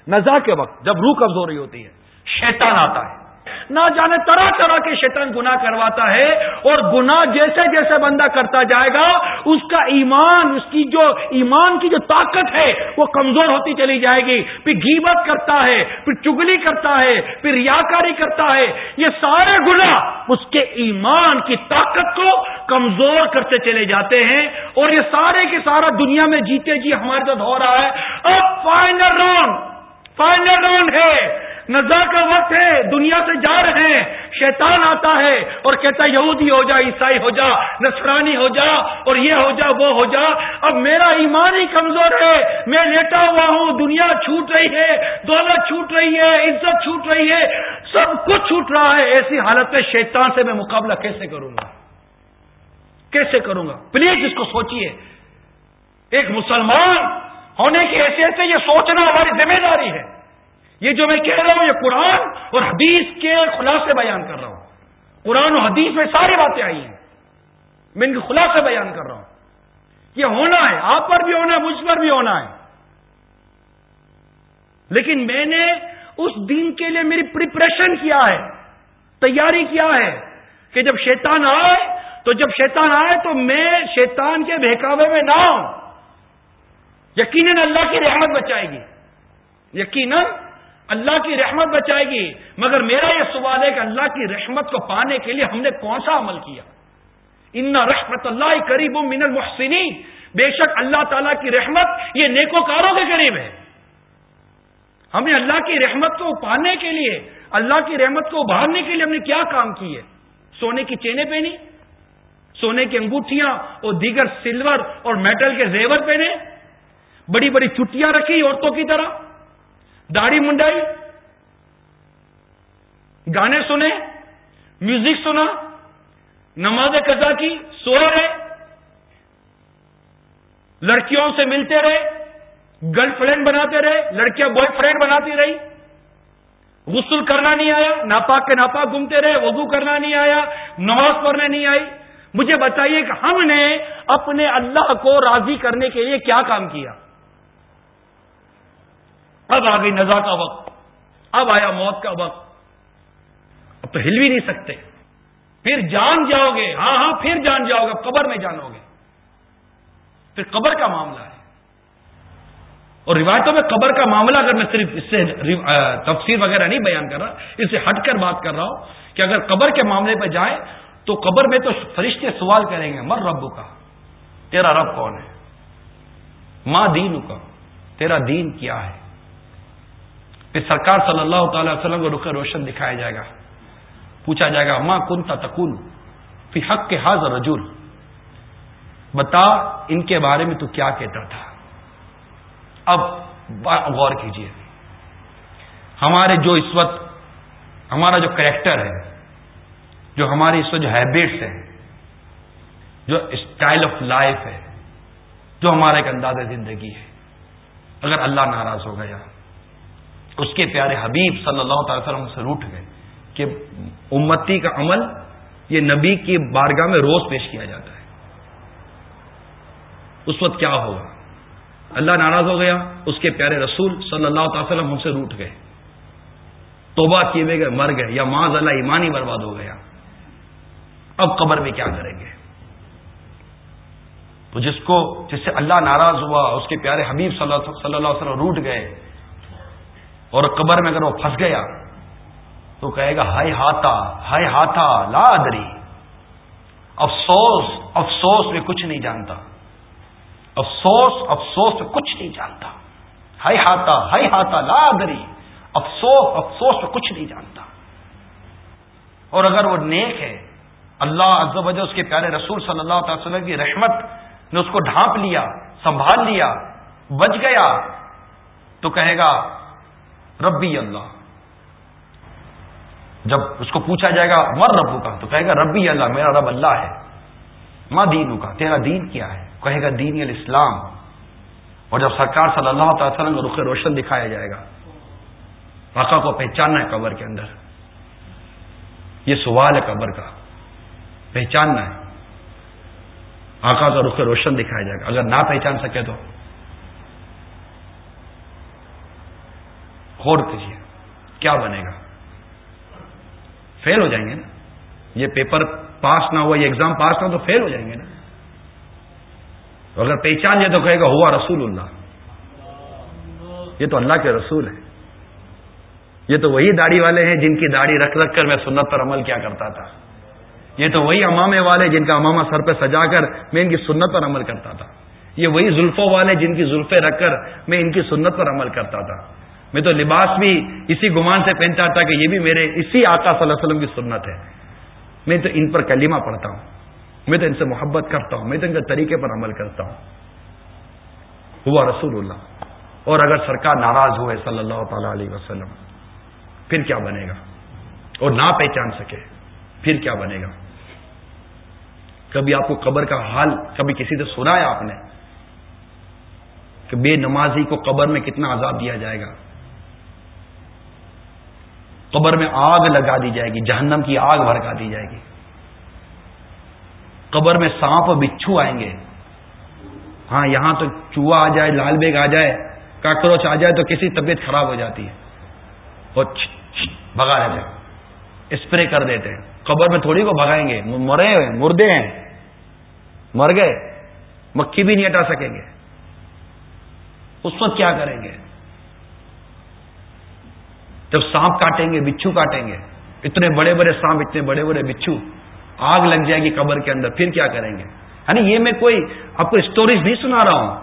نزا کے وقت جب روح قبض ہو رہی ہوتی ہے، شیطان آتا ہے۔ نہ جانے طرح طرح کے شیطان گنا کرواتا ہے اور گنا جیسے جیسے بندہ کرتا جائے گا، اس کا ایمان، اس کی جو ایمان کی جو طاقت ہے، وہ کمزور ہوتی چلی جائے گی۔ پھر گیبت کرتا ہے، پھر چگلی کرتا ہے، پھر ریاکاری کرتا ہے۔ یہ سارے گنا اس کے ایمان کی طاقت کو کمزور کرتے چلے جاتے ہیں اور یہ سارے کے سارا دنیا میں جیتے جی ہمارے ساتھ ہو رہا ہے۔ اب فائنل راؤنڈ فائنل راؤنڈ ہے۔ نزا کا وقت ہے، دنیا سے جا رہے ہیں۔ شیطان آتا ہے اور کہتا ہے، یہودی ہو جا، عیسائی ہو جا نسرانی ہو جا اور یہ ہو جا، وہ ہو جا۔ اب میرا ایمان ہی کمزور ہے۔ میں لیٹا ہوا ہوں، دنیا چھوٹ رہی ہے، دولت چھوٹ رہی ہے، عزت چھوٹ رہی ہے۔ سب کچھ چھوٹ رہا ہے۔ ایسی حالت میں شیطان سے میں مقابلہ کیسے کروں گا؟ کیسے کروں گا؟ پلیز اس کو سوچیے ایک مسلمان ہونے کی حیثیت سے یہ سوچنا ہماری ذمہ داری ہے۔ یہ جو میں کہہ رہا ہوں یہ قرآن اور حدیث کے خلاصے بیان کر رہا ہوں۔ قرآن و حدیث میں ساری باتیں آئی ہیں۔ میں ان کے خلاصے بیان کر رہا ہوں۔ یہ ہونا ہے، آپ پر بھی ہونا ہے، مجھ پر بھی ہونا ہے۔ لیکن میں نے اس دن کے لیے میری پریپریشن کیا ہے، تیاری کیا ہے کہ جب شیطان آئے، تو جب شیطان آئے تو میں شیطان کے بہکاوے میں نہ ہوں یقیناً اللہ کی رحمت بچائے گی۔ یقیناً اللہ کی رحمت بچائے گی، مگر میرا یہ سوال ہے کہ اللہ کی رحمت کو پانے کے لیے ہم نے کون سا عمل کیا؟ ان رحمت اللہ قریب من المحسنین بے شک اللہ تعالیٰ کی رحمت یہ نیکوکاروں کے قریب ہے۔ ہمیں اللہ کی رحمت کو پانے کے لیے، اللہ کی رحمت کو ابھارنے کے لیے ہم نے کیا کام کیے؟ سونے کی چینیں پہنی، سونے کی انگوٹھیاں اور دیگر سلور اور میٹل کے زیور پہنے، بڑی بڑی چٹیاں رکھی عورتوں کی طرح۔ داڑھی منڈائی، گانے سنے، میوزک سنا، نماز قضا کی، سوئے رہے، لڑکیوں سے ملتے رہے، گرل فرینڈ بناتے رہے، لڑکیاں بوائے فرینڈ بناتی رہی، غسل کرنا نہیں آیا، ناپاک کے ناپاک گھومتے رہے، وضو کرنا نہیں آیا، نماز پڑھنے نہیں آئی۔ مجھے بتائیے کہ ہم نے اپنے اللہ کو راضی کرنے کے لیے کیا کام کیا؟ اب آ گئی نزا کا وقت۔ اب آیا موت کا وقت۔ اب تو ہل بھی نہیں سکتے۔ پھر جان جاؤ گے۔ ہاں ہاں پھر جان جاؤ گے۔ قبر میں جانو گے۔ پھر قبر کا معاملہ ہے۔ اور روایتوں میں قبر کا معاملہ اگر میں صرف اس سے تفسیر وغیرہ نہیں بیان کر رہا، اس سے ہٹ کر بات کر رہا ہوں کہ اگر قبر کے معاملے پہ جائیں تو قبر میں تو فرشتے سوال کریں گے، مر رب کا تیرا رب کون ہے؟ ماں دین کا تیرا دین کیا ہے؟ پھر سرکار صلی اللہ تعالی وسلم کو رخ روشن دکھایا جائے گا۔ پوچھا جائے گا ماں کن تکون فی حق کے حاضر رجول بتا، ان کے بارے میں تو کیا کہتا تھا۔ اب غور کیجیے ہمارے جو اس وقت، ہمارا جو کریکٹر ہے، جو ہماری اس وقت جو ہیبٹس ہیں، جو اسٹائل آف لائف ہے، جو ہمارا ایک انداز زندگی ہے، اگر اللہ ناراض ہو گیا۔ اس کے پیارے حبیب صلی اللہ تعالی وسلم سے روٹ گئے کہ امتی کا عمل یہ نبی کی بارگاہ میں روز پیش کیا جاتا ہے۔ اس وقت کیا ہوگا اللہ ناراض ہو گیا، اس کے پیارے رسول صلی اللہ تعالی وسلم ہم سے روٹ گئے۔ توبہ کیے ہوئے گئے مر گئے یا معاذ اللہ ایمانی برباد ہو گیا۔ اب قبر میں کیا کریں گے؟ تو جس کو، جس سے اللہ ناراض ہوا، اس کے پیارے حبیب صلی اللہ علیہ وسلم روٹ گئے اور قبر میں اگر وہ پھنس گیا تو کہے گا، ہائے ہاتھا ہائے ہاتھا لا ادری. افسوس افسوس میں کچھ نہیں جانتا۔ افسوس افسوس میں کچھ نہیں جانتا۔ ہائے ہاتھا ہائے ہاتھا لا ادری۔ افسوس افسوس میں کچھ نہیں جانتا۔ اور اگر وہ نیک ہے، اللہ عز و اس کے پیارے رسول صلی اللہ تعالی وسلم کی رحمت نے اس کو ڈھانپ لیا، سنبھال لیا، بچ گیا، تو کہے گا ربی اللہ۔ جب اس کو پوچھا جائے گا، مر ربو کا، تو کہے گا، ربی اللہ، میرا رب اللہ ہے۔ ماں دین کا، تیرا دین کیا ہے؟ کہے گا دین الاسلام۔ اور جب سرکار صلی اللہ تعالی وسلم کو رخ روشن دکھایا جائے گا آقا کو پہچاننا ہے قبر کے اندر۔ یہ سوال ہے قبر کا۔ پہچاننا ہے۔ آقا کا رخ روشن دکھایا جائے گا۔ اگر نہ پہچان سکے تو۔ غور کیجیے کیا بنے گا؟ فیل ہو جائیں گے نا۔ یہ پیپر پاس نہ ہوا، یہ ایگزام پاس نہ ہو تو فیل ہو جائیں گے نا۔ اگر پہچان جائے تو کہے گا، ہوا رسول اللہ۔ یہ تو اللہ کے رسول ہے یہ تو وہی داڑھی والے ہیں جن کی داڑھی رکھ رکھ کر میں سنت پر عمل کیا کرتا تھا۔ یہ تو وہی امامے والے جن کا امامہ سر پہ سجا کر میں ان کی سنت پر عمل کرتا تھا۔ یہ وہی زلفوں والے جن کی زلفیں رکھ کر میں ان کی سنت پر عمل کرتا تھا۔ میں تو لباس بھی اسی گمان سے پہنتا تھا کہ یہ بھی میرے اسی آقا صلی اللہ علیہ وسلم کی سنت ہے۔ میں تو ان پر کلیمہ پڑھتا ہوں۔ میں تو ان سے محبت کرتا ہوں۔ میں تو ان کے طریقے پر عمل کرتا ہوں۔ ہوا رسول اللہ۔ اور اگر سرکار ناراض ہوئے صلی اللہ تعالی علیہ وسلم، پھر کیا بنے گا؟ اور نہ پہچان سکے، پھر کیا بنے گا؟ کبھی آپ کو قبر کا حال کبھی کسی سے سنا ہے آپ نے کہ بے نمازی کو قبر میں کتنا عذاب دیا جائے گا؟ قبر میں آگ لگا دی جائے گی، جہنم کی آگ بھڑکا دی جائے گی۔ قبر میں سانپ اور بچھو آئیں گے۔ ہاں یہاں تو چوہا آ جائے، لال بیگ آ جائے، کاکروچ آ جائے تو کسی طبیعت خراب ہو جاتی ہے۔ اور بھگا رہتے ہیں اسپرے کر دیتے ہیں۔ قبر میں تھوڑی کو بھگائیں گے۔ مرے ہوئے، مردے ہیں۔ مر گئے۔ مکھی بھی نہیں ہٹا سکیں گے۔ اس وقت کیا کریں گے؟ جب سانپ کاٹیں گے، بچھو کاٹیں گے۔ اتنے بڑے بڑے سانپ، اتنے بڑے بڑے بچھو۔ آگ لگ جائے گی قبر کے اندر، پھر کیا کریں گے؟ یعنی یہ میں کوئی آپ کو اسٹوریز نہیں سنا رہا ہوں۔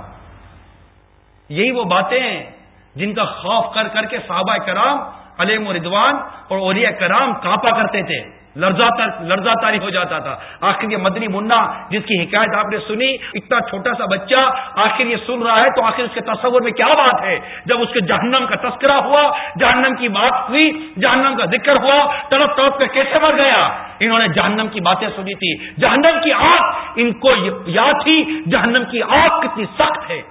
یہی وہ باتیں ہیں جن کا خوف کر کر کے صحابہ کرام علیم و ردوان اور اولیا کرام کانپا کرتے تھے۔ لرزا تاری ہو جاتا تھا۔ آخر یہ مدنی منا جس کی حکایت آپ نے سنی، اتنا چھوٹا سا بچہ آخر یہ سن رہا ہے تو آخر اس کے تصور میں کیا بات ہے؟ جب اس کے جہنم کا تذکرہ ہوا، جہنم کی بات ہوئی، جہنم کا ذکر ہوا تڑپ تڑپ پہ کیسے مر گیا؟ انہوں نے جہنم کی باتیں سنی تھی۔ جہنم کی آگ، ان کو یاد تھی، جہنم کی آگ کتنی سخت ہے۔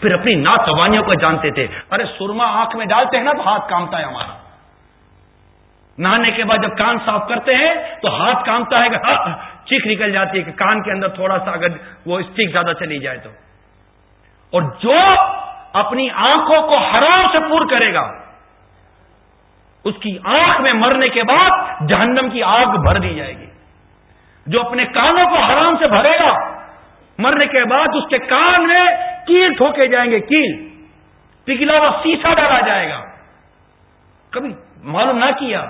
پھر اپنی ناتوانیوں کو جانتے تھے۔ ارے سرما آنکھ میں ڈالتے ہیں نا تو ہاتھ کامتا ہے ہمارا۔ نہانے کے بعد جب کان صاف کرتے ہیں تو ہاتھ کامتا ہے کہ ہاں، چیخ نکل جاتی ہے کہ کان کے اندر تھوڑا سا اگر وہ اسٹک زیادہ چلی جائے تو۔ اور جو اپنی آنکھوں کو حرام سے پور کرے گا، اس کی آنکھ میں مرنے کے بعد جہنم کی آگ بھر دی جائے گی۔ جو اپنے کانوں کو حرام سے بھرے گا، مرنے کے بعد اس کے کان میں کیل ٹھوکے جائیں گے، کیل۔ پگھلا ہوا سیسا ڈالا جائے گا۔ کبھی معلوم نہ کیا۔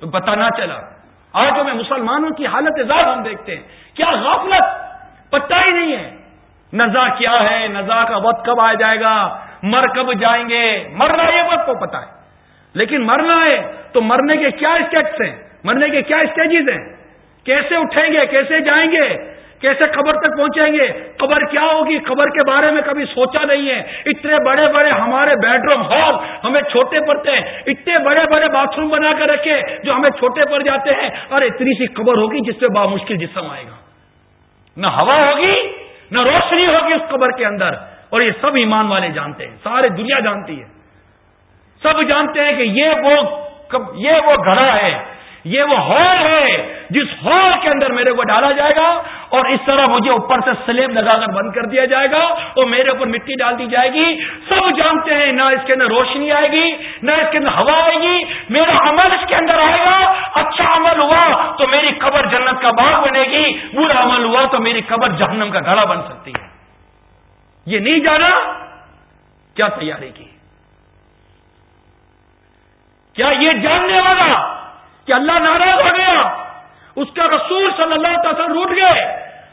تو پتا نہ چلا۔ آج میں مسلمانوں کی حالت اظہار ہم دیکھتے ہیں۔ کیا غفلت؟ پتہ ہی نہیں ہے۔ نزا کیا ہے نزا کا وقت کب آ جائے گا، مر کب جائیں گے؟ مرنا یہ وقت کو پتا ہے۔ لیکن مرنا ہے تو مرنے کے کیا اسٹیپس ہیں؟ مرنے کے کیا اسٹیجز ہیں؟ کیسے اٹھیں گے؟ کیسے جائیں گے؟ کیسے خبر تک پہنچیں گے؟ خبر کیا ہوگی؟ خبر کے بارے میں کبھی سوچا نہیں ہے۔ اتنے بڑے بڑے ہمارے بیڈ روم ہال ہمیں چھوٹے پڑتے ہیں۔ اتنے بڑے بڑے باتھ روم بنا کر رکھے جو ہمیں چھوٹے پڑ جاتے ہیں۔ اور اتنی سی خبر ہوگی جس سے بامشکل جسم آئے گا۔ نہ ہوا ہوگی، نہ روشنی ہوگی اس خبر کے اندر۔ اور یہ سب ایمان والے جانتے ہیں۔ سارے دنیا جانتی ہے۔ سب جانتے ہیں کہ یہ وہ یہ وہ گھڑا ہے۔ یہ وہ ہال ہے جس ہال کے اندر میرے کو ڈالا جائے گا۔ اور اس طرح مجھے اوپر سے سلیب لگا کر بند کر دیا جائے گا اور میرے اوپر مٹی ڈال دی جائے گی۔ سب جانتے ہیں نہ اس کے اندر روشنی آئے گی، نہ اس کے اندر ہوا آئے گی۔ میرا عمل اس کے اندر آئے گا۔ اچھا عمل ہوا تو میری قبر جنت کا باغ بنے گی، برا عمل ہوا تو میری قبر جہنم کا گھڑا بن سکتی ہے۔ یہ نہیں جانا؟ کیا تیاری کی؟ کیا یہ جاننے والا کہ اللہ ناراض ہو گیا؟ اس کا رسول صلی اللہ تعالی روٹ گئے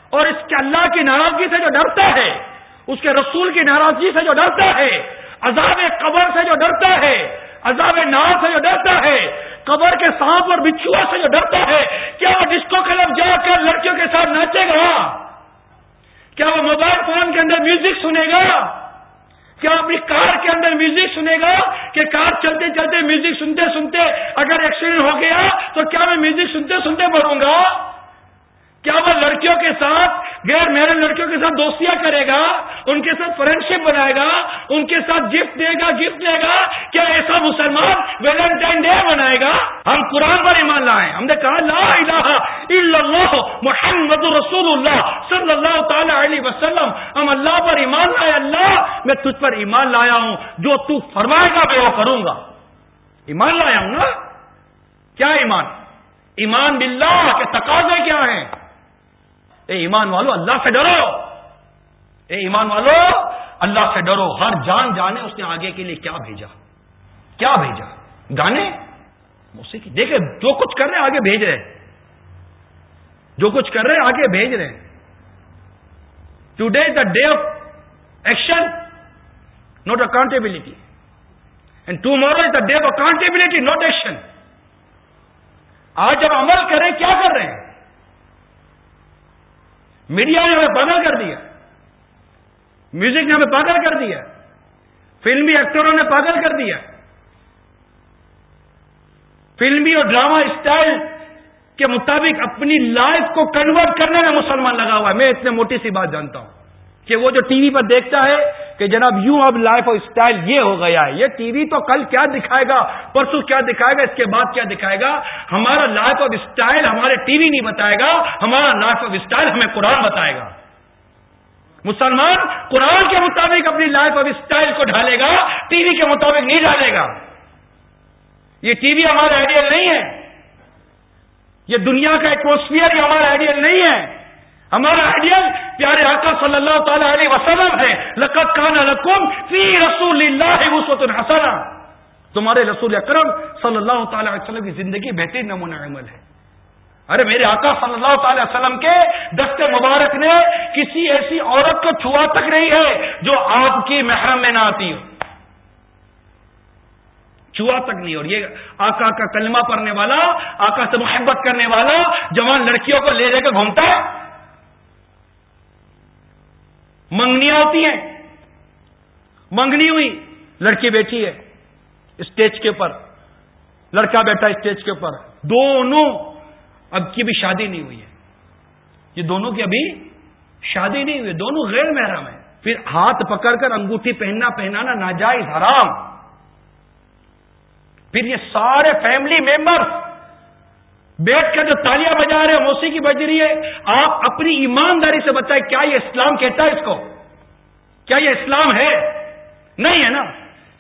اور اس کے اللہ کی ناراضگی سے جو ڈرتا ہے، اس کے رسول کی ناراضگی سے جو ڈرتا ہے، عذاب قبر سے جو ڈرتا ہے، عذاب نار سے جو ڈرتا ہے، قبر کے سانپ اور بچھوا سے جو ڈرتا ہے، کیا وہ ڈسکو کلب جا کر لڑکیوں کے ساتھ ناچے گا؟ کیا وہ موبائل فون کے اندر میوزک سنے گا؟ کیا اپنی کار کے اندر میوزک سنے گا کہ کار چلتے چلتے میوزک سنتے سنتے اگر ایکسیڈنٹ ہو گیا تو کیا میں میوزک سنتے سنتے مروں گا؟ کیا وہ لڑکیوں کے ساتھ غیر میرے لڑکیوں کے ساتھ دوستیاں کرے گا؟ ان کے ساتھ فرینڈ شپ بنائے گا؟ ان کے ساتھ گفٹ دے گا؟ گفٹ دے گا؟ کیا ایسا مسلمان ویلنٹائن ڈے منائے گا؟ ہم قرآن پر ایمان لائے۔ ہم نے کہا، لا الہ الا اللہ محمد رسول اللہ صلی اللہ تعالی علیہ وسلم۔ ہم اللہ پر ایمان لائے۔ اللہ، میں تجھ پر ایمان لایا ہوں۔ جو تو فرمائے گا، میں وہ کروں گا۔ ایمان لایا ہوں نا؟ کیا ایمان؟ ایمان باللہ کے تقاضے کیا ہیں؟ اے ایمان والو، اللہ سے ڈرو۔ اے ایمان والو، اللہ سے ڈرو۔ ہر جان جانے اس نے آگے کے لیے کیا بھیجا؟ کیا بھیجا؟ گانے؟ موسیقی؟ دیکھے جو کچھ کر رہے ہیں، آگے بھیج رہے جو کچھ کر رہے ہیں، آگے بھیج رہے today the day of action not accountability and tomorrow is the day of accountability not action آج جب عمل کریں، کیا کر رہے ہیں؟ میڈیا نے ہمیں پاگل کر دیا میوزک نے ہمیں پاگل کر دیا فلمی ایکٹروں نے پاگل کر دیا فلمی اور ڈرامہ اسٹائل کے مطابق اپنی لائف کو کنورٹ کرنے میں مسلمان لگا ہوا ہے۔ میں اتنے موٹی سی بات جانتا ہوں کہ وہ جو ٹی وی پر دیکھتا ہے کہ جناب یوں اب لائف آف اسٹائل یہ ہو گیا ہے، یہ ٹی وی تو کل کیا دکھائے گا، پرسوں کیا دکھائے گا، اس کے بعد کیا دکھائے گا؟ ہمارا لائف آف اسٹائل ہمارے ٹی وی نہیں بتائے گا، ہمارا لائف آف اسٹائل ہمیں قرآن بتائے گا۔ مسلمان قرآن کے مطابق اپنی لائف آف اسٹائل کو ڈھالے گا، ٹی وی کے مطابق نہیں ڈالے گا۔ یہ ٹی وی ہمارا آئیڈیل نہیں ہے۔ یہ دنیا کا ایٹموسفیئر ہمارا آئیڈیل نہیں ہے۔ ہمارا آئیڈیل پیارے آقا صلی اللہ تعالی علیہ وسلم ہے۔ لقت کان لکم فی رسول اللہ وسوت تمہارے رسول اکرم صلی اللہ تعالی علیہ وسلم کی زندگی بہترین نمونہ عمل ہے۔ ارے میرے آقا صلی اللہ تعالی وسلم کے دست مبارک نے کسی ایسی عورت کو چھوا تک نہیں ہے جو آپ کی محرم میں نہ آتی ہو۔ چھوا تک نہیں، اور یہ آقا کا کلمہ پڑھنے والا، آقا سے محبت کرنے والا، جوان لڑکیوں کو لے لے کے گھومتا ہے۔ منگنیاں ہوتی ہیں۔ منگنی ہوئی، لڑکی بیٹھی ہے اسٹیج کے اوپر۔ لڑکا بیٹھا اسٹیج کے اوپر۔ دونوں اب کی بھی شادی نہیں ہوئی ہے۔ یہ دونوں کی ابھی شادی نہیں ہوئی، دونوں غیر محرم ہیں۔ پھر ہاتھ پکڑ کر انگوٹھی پہننا، پہنانا ناجائز، حرام۔ پھر یہ سارے فیملی ممبر بیٹھ کر جو تالیاں بجا رہے ہیں، موسیقی بج رہی ہے۔ آپ اپنی ایمانداری سے بتائیں، کیا یہ اسلام کہتا ہے اس کو؟ کیا یہ اسلام ہے؟ نہیں ہے نا۔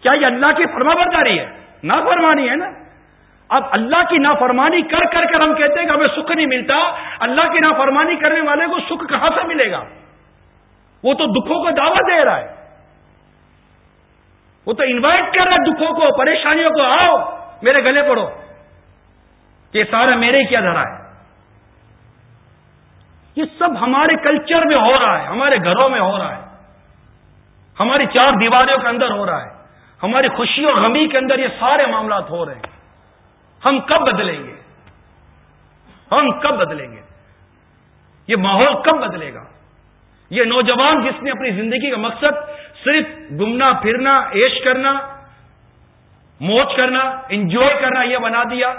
کیا یہ اللہ کی فرما برداری ہے؟ نہ فرمانی ہے نا۔ اب اللہ کی نافرمانی کر کر کر ہم کہتے ہیں کہ ہمیں سکھ نہیں ملتا۔ اللہ کی نافرمانی کرنے والے کو سکھ کہاں سے ملے گا؟ وہ تو دکھوں کو دعوت دے رہا ہے۔ وہ تو انوائٹ کر رہا ہے دکھوں کو، پریشانیوں کو، آؤ میرے گلے پڑو یہ سارا میرے کیا دھرا ہے؟ یہ سب ہمارے کلچر میں ہو رہا ہے، ہمارے گھروں میں ہو رہا ہے۔ ہماری چار دیواروں کے اندر ہو رہا ہے۔ ہماری خوشی اور غمی کے اندر یہ سارے معاملات ہو رہے ہیں۔ ہم کب بدلیں گے؟ ہم کب بدلیں گے؟ یہ ماحول کب بدلے گا؟ یہ نوجوان جس نے اپنی زندگی کا مقصد صرف گمنا پھرنا ایش کرنا، موج کرنا، انجوائے کرنا یہ بنا دیا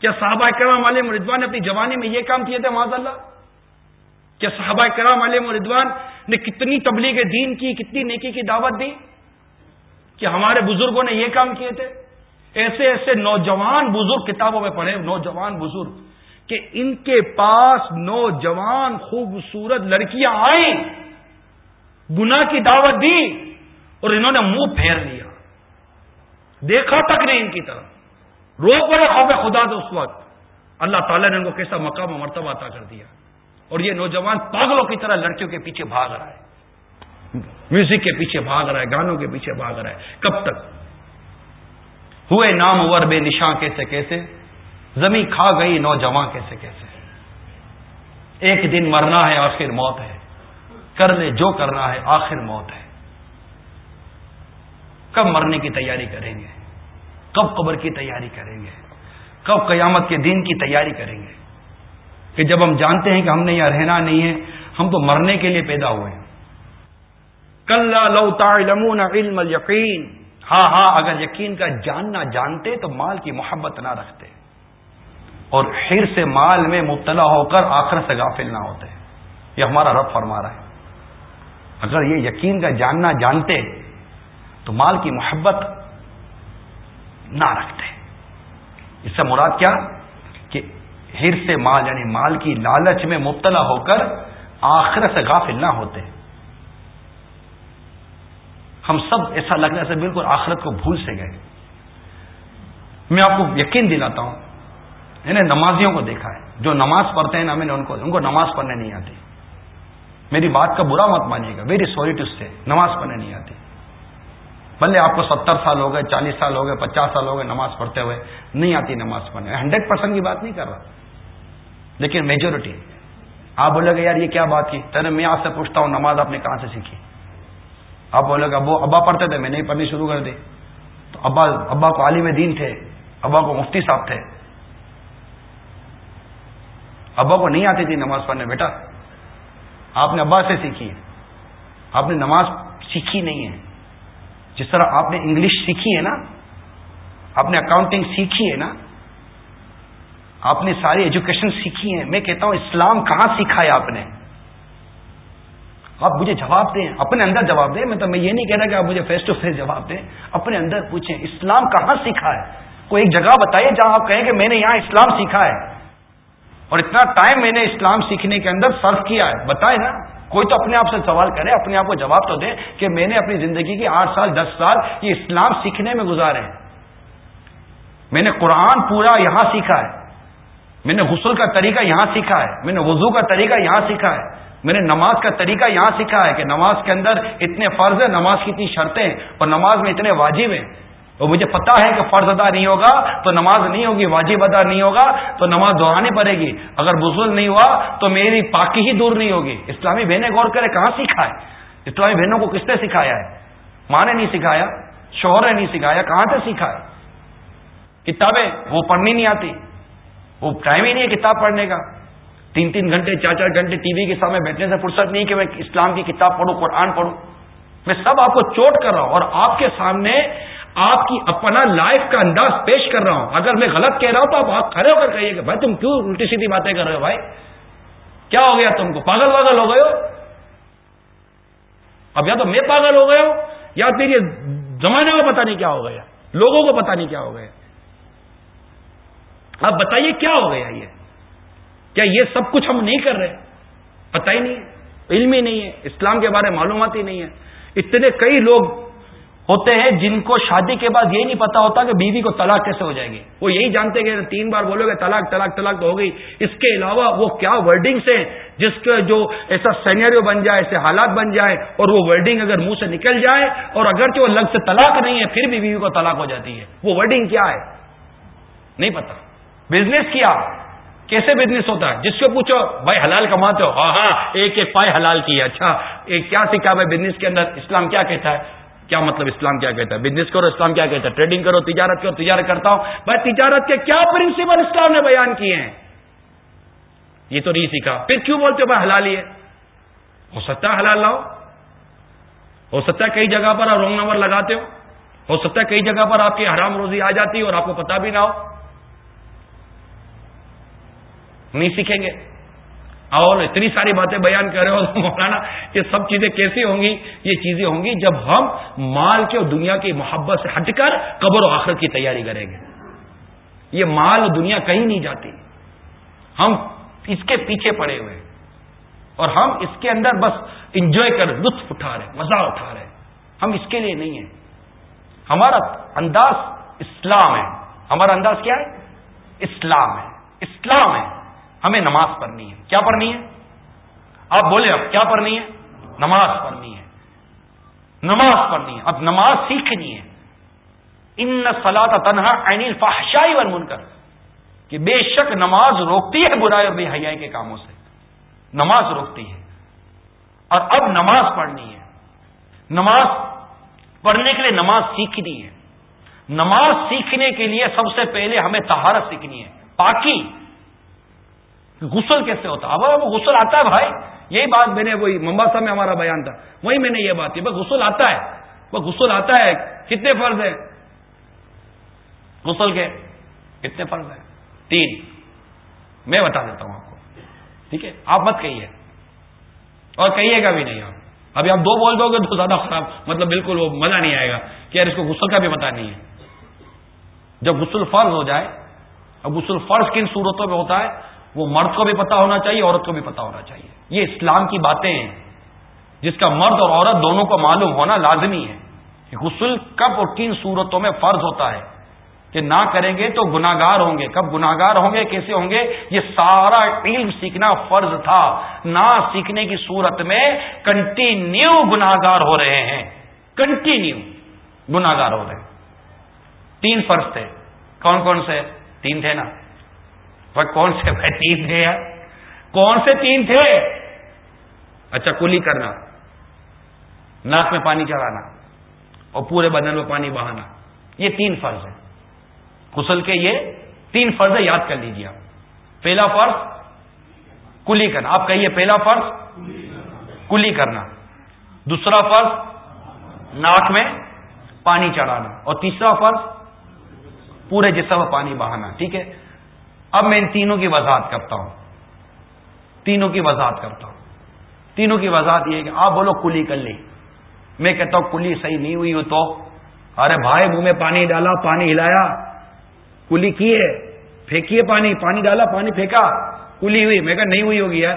کیا صحابہ کرام علیہ مردوان نے اپنی جوانی میں یہ کام کیے تھے؟ معذ اللہ؟ کیا صحابہ کرام علیہ مردوان نے کتنی تبلیغ دین کی، کتنی نیکی کی دعوت دی؟ کہ ہمارے بزرگوں نے یہ کام کیے تھے؟ ایسے ایسے نوجوان بزرگ کتابوں میں پڑھے نوجوان بزرگ، کہ ان کے پاس نوجوان خوبصورت لڑکیاں آئیں گنا کی دعوت دی اور انہوں نے منہ پھیر لیا۔ دیکھا تک نہیں ان کی طرف۔ رو پڑے خوف خدا تو اس وقت۔ اللہ تعالیٰ نے ان کو کیسا مقام و مرتبہ عطا کر دیا۔ اور یہ نوجوان پاگلوں کی طرح لڑکیوں کے پیچھے بھاگ رہا ہے۔ میوزک کے پیچھے بھاگ رہا ہے، گانوں کے پیچھے بھاگ رہا ہے۔ کب تک؟ ہوئے نام ور بے نشاں کیسے کیسے؟ زمین کھا گئی نوجوان کیسے کیسے؟ ایک دن مرنا ہے، آخر موت ہے۔ کر لے جو کرنا ہے، آخر موت ہے۔ کب مرنے کی تیاری کریں گے؟ کب قبر کی تیاری کریں گے؟ کب قیامت کے دن کی تیاری کریں گے؟ کہ جب ہم جانتے ہیں کہ ہم نے یہاں رہنا نہیں ہے، ہم تو مرنے کے لیے پیدا ہوئے ہیں۔ کل لو تعلمون علم یقین ہاں ہاں اگر یقین کا جاننا جانتے تو مال کی محبت نہ رکھتے۔ اور ہر سے مال میں مبتلا ہو کر آخر سے غافل نہ ہوتے۔ یہ ہمارا رب فرما رہا ہے۔ اگر یہ یقین کا جاننا جانتے تو مال کی محبت نہ رکھتے۔ اس سے مراد کیا؟ کہ ہر سے مال یعنی مال کی لالچ میں مبتلا ہو کر آخر سے غافل نہ ہوتے۔ ہم سب ایسا لگنے سے بالکل آخرت کو بھول سے گئے۔ میں آپ کو یقین دلاتا ہوں میں نے نمازیوں کو دیکھا ہے۔ جو نماز پڑھتے ہیں نا، میں نے ان کو ان کو نماز پڑھنے نہیں آتی۔ میری بات کا برا مت مانیے گا۔ ویری سوری ٹو سے نماز پڑھنے نہیں آتی۔ بھلے آپ کو ستر سال ہو گئے، چالیس سال ہو گئے، پچاس سال ہو گئے نماز پڑھتے ہوئے، نہیں آتی نماز پڑھنے ہنڈریڈ پرسینٹ کی بات نہیں کر رہا۔ لیکن میجورٹی آپ بولے گا یار یہ کیا بات کی؟ تیرے میں آپ سے پوچھتا ہوں، نماز آپ نے کہاں سے سیکھی؟ آپ بولے گا وہ ابا پڑھتے تھے، میں نہیں پڑھنی شروع کر دی۔ تو ابا ابا کو عالم دین تھے، ابا کو مفتی صاحب تھے۔ ابا کو نہیں آتی تھی نماز پڑھنے، بیٹا، آپ نے ابا سے سیکھی ہے۔ آپ نے نماز سیکھی نہیں ہے۔ جس طرح آپ نے انگلش سیکھی ہے نا، آپ نے اکاؤنٹنگ سیکھی ہے نا، آپ نے ساری ایجوکیشن سیکھی ہے۔ میں کہتا ہوں اسلام کہاں سیکھا ہے آپ نے؟ آپ مجھے جواب دیں، اپنے اندر جواب دیں۔ میں تو میں یہ نہیں کہہ رہا کہ آپ مجھے فیس ٹو فیس جواب دیں، اپنے اندر پوچھیں، اسلام کہاں سیکھا ہے؟ کوئی ایک جگہ بتائیے جہاں آپ کہیں کہ میں نے یہاں اسلام سیکھا ہے۔ اور اتنا ٹائم میں نے اسلام سیکھنے کے اندر صرف کیا ہے۔ بتائے نا۔ کوئی تو اپنے آپ سے سوال کرے، اپنے آپ کو جواب تو دے کہ میں نے اپنی زندگی کی آٹھ سال، دس سال یہ اسلام سیکھنے میں گزارے ہیں۔ میں نے قرآن پورا یہاں سیکھا ہے۔ میں نے غسل کا طریقہ یہاں سیکھا ہے۔ میں نے وضو کا طریقہ یہاں سیکھا ہے۔ میں نے نماز کا طریقہ یہاں سیکھا ہے کہ نماز کے اندر اتنے فرض ہیں، نماز کی اتنی شرطیں ہیں اور نماز میں اتنے واجب ہیں۔ اور مجھے پتا ہے کہ فرض ادا نہیں ہوگا، تو نماز نہیں ہوگی، واجب ادا نہیں ہوگا، تو نماز دہرانی پڑے گی۔ اگر بزل نہیں ہوا، تو میری پاکی ہی دور نہیں ہوگی۔ اسلامی بہنیں غور کرے کہاں سیکھا ہے؟ اسلامی بہنوں کو کس نے سکھایا ہے؟ ماں نے نہیں سکھایا، شوہر نے نہیں سکھایا، کہاں سے سیکھا ہے؟ کتابیں، وہ پڑھنی نہیں آتی۔ وہ ٹائم ہی نہیں ہے کتاب پڑھنے کا۔ تین تین گھنٹے، چار چار گھنٹے ٹی وی کے سامنے بیٹھنے سے فرصت نہیں کہ میں اسلام کی کتاب پڑھوں، قرآن پڑھوں۔ میں سب آپ کو چوٹ کر رہا ہوں اور آپ کے سامنے آپ کی اپنا لائف کا انداز پیش کر رہا ہوں۔ اگر میں غلط کہہ رہا ہوں تو آپ کھڑے ہو کر کہیے کہ بھائی تم کیوں الٹی سیدھی باتیں کر رہے ہو بھائی؟ کیا ہو گیا تم کو؟ پاگل واگل ہو گئے ہو؟ اب یا تو میں پاگل ہو گیا ہوں یا تیری زمانے کو پتا نہیں کیا ہو گیا، لوگوں کو پتا نہیں کیا ہو گیا۔ اب بتائیے کیا ہو گیا یہ؟ کیا یہ سب کچھ ہم نہیں کر رہے؟ پتہ ہی نہیں ہے، علم ہی نہیں ہے، اسلام کے بارے میں معلومات ہی نہیں ہے۔ اتنے کئی لوگ ہوتے ہیں جن کو شادی کے بعد یہی نہیں پتا ہوتا کہ بیوی کو طلاق کیسے ہو جائے گی۔ وہ یہی جانتے کہ تین بار بولو گے طلاق طلاق طلاق تو ہو گئی۔ اس کے علاوہ وہ کیا ورڈنگ سے جس کے جو ایسا سینیریو بن جائے، ایسے حالات بن جائے اور وہ ورڈنگ اگر منہ سے نکل جائے اور اگر جو لگ سے طلاق نہیں ہے، پھر بھی بیوی کو طلاق ہو جاتی ہے۔ وہ ورڈنگ کیا ہے؟ نہیں پتا۔ بزنس کیا؟ کیسے بزنس ہوتا ہے؟ جس کو پوچھو، بھائی حلال کماتے ہو؟ ہاں ہاں ایک ایک پائے حلال کی ہے اچھا ایک کیا سیکھا بھائی بزنس کے اندر؟ اسلام کیا کہتا ہے؟ کیا مطلب اسلام کیا کہتا ہے؟ بزنس کرو، اسلام کیا کہتا ہے؟ ٹریڈنگ کرو، تجارت کرو، تجارت کرتا ہوں۔ بھائی تجارت کے کیا پرنسپل اسلام نے بیان کیے ہیں؟ یہ تو نہیں سیکھا۔ پھر کیوں بولتے ہو بھائی حلال ہی ہے؟ ہو سکتا ہے حلال لاؤ۔ ہو سکتا ہے کئی جگہ پر آپ رونگ نمبر لگاتے ہو۔ ہو سکتا ہے کئی جگہ پر آپ کی حرام روزی آ جاتی ہے اور آپ کو پتا بھی نہ ہو۔ نہیں سیکھیں گے۔ اور اتنی ساری باتیں بیان کر رہے ہو مولانا یہ سب چیزیں کیسی ہوں گی؟ یہ چیزیں ہوں گی جب ہم مال کے اور دنیا کی محبت سے ہٹ کر قبر و آخرت کی تیاری کریں گے۔ یہ مال اور دنیا کہیں نہیں جاتی۔ ہم اس کے پیچھے پڑے ہوئے اور ہم اس کے اندر بس انجوائے کر لطف اٹھا رہے مزہ اٹھا رہے ہم اس کے لیے نہیں ہیں۔ ہمارا انداز اسلام ہے۔ ہمارا انداز کیا ہے؟ اسلام ہے۔ اسلام ہے۔ ہمیں نماز پڑھنی ہے۔ کیا پڑھنی ہے؟ آپ بولے اب کیا پڑھنی ہے؟ نماز پڑھنی ہے۔ نماز پڑھنی ہے۔ اب نماز سیکھنی ہے۔ ان سلا تنہا عین الفحشائی ون من کر کہ بے شک نماز روکتی ہے برائے اور بے حیائی کے کاموں سے۔ نماز روکتی ہے۔ اور اب نماز پڑھنی ہے۔ نماز پڑھنے کے لیے نماز سیکھنی ہے۔ نماز سیکھنے کے لیے سب سے پہلے ہمیں تہارت سیکھنی ہے۔ پاکی۔ غسل کیسے ہوتا اب وہ غسل آتا ہے بھائی۔ یہی بات میں نے وہی ممباسا میں ہمارا بیان تھا۔ وہی میں نے یہ بات کی۔ بھائی غسل آتا ہے۔ وہ غسل آتا ہے۔ کتنے فرض ہیں؟ غسل کے کتنے فرض ہیں؟ تین۔ میں بتا دیتا ہوں آپ کو۔ ٹھیک ہے؟ آپ مت کہیے۔ اور کہیے گا بھی نہیں آپ۔ ابھی آپ دو بول دو گے تو زیادہ خراب۔ مطلب بالکل وہ مزہ نہیں آئے گا کہ یار اس کو غسل کا بھی پتا نہیں ہے۔ جب غسل فرض ہو جائے، اب غسل فرض کن صورتوں میں ہوتا ہے؟ وہ مرد کو بھی پتا ہونا چاہیے، عورت کو بھی پتا ہونا چاہیے۔ یہ اسلام کی باتیں ہیں۔ جس کا مرد اور عورت دونوں کو معلوم ہونا لازمی ہے۔ کہ غسل کب اور کن صورتوں میں فرض ہوتا ہے؟ کہ نہ کریں گے تو گناگار ہوں گے۔ کب گناگار ہوں گے؟ کیسے ہوں گے؟ یہ سارا علم سیکھنا فرض تھا۔ نہ سیکھنے کی صورت میں کنٹینیو گناگار ہو رہے ہیں۔ کنٹینیو گناگار ہو رہے ہیں۔ تین فرض تھے۔ کون کون سے؟ تین تھے نا۔ کون سے بھائی تین تھے یار؟ کون سے تین تھے؟ اچھا کلی کرنا۔ ناک میں پانی چڑھانا اور پورے بدن میں پانی بہانا۔ یہ تین فرض ہے غسل کے یہ تین فرض ہے یاد کر لیجیے آپ۔ پہلا فرض، کلی کرنا۔ آپ کہیے پہلا فرض، کلی کرنا۔ دوسرا فرض، ناک میں پانی چڑھانا۔ اور تیسرا فرض، پورے جسم میں پانی بہانا۔ ٹھیک ہے؟ اب میں ان تینوں کی وضاحت کرتا ہوں۔ تینوں کی وضاحت کرتا ہوں۔ تینوں کی وضاحت یہ ہے کہ آپ بولو کلی کر لی میں کہتا ہوں کلی صحیح نہیں ہوئی ہو تو۔ ارے بھائی منہ میں پانی ڈالا، پانی ہلایا۔ کلی کی ہے پھینکیے پانی پانی ڈالا، پانی پھینکا۔ کلی ہوئی۔ میں کہا نہیں ہوئی ہوگی یار۔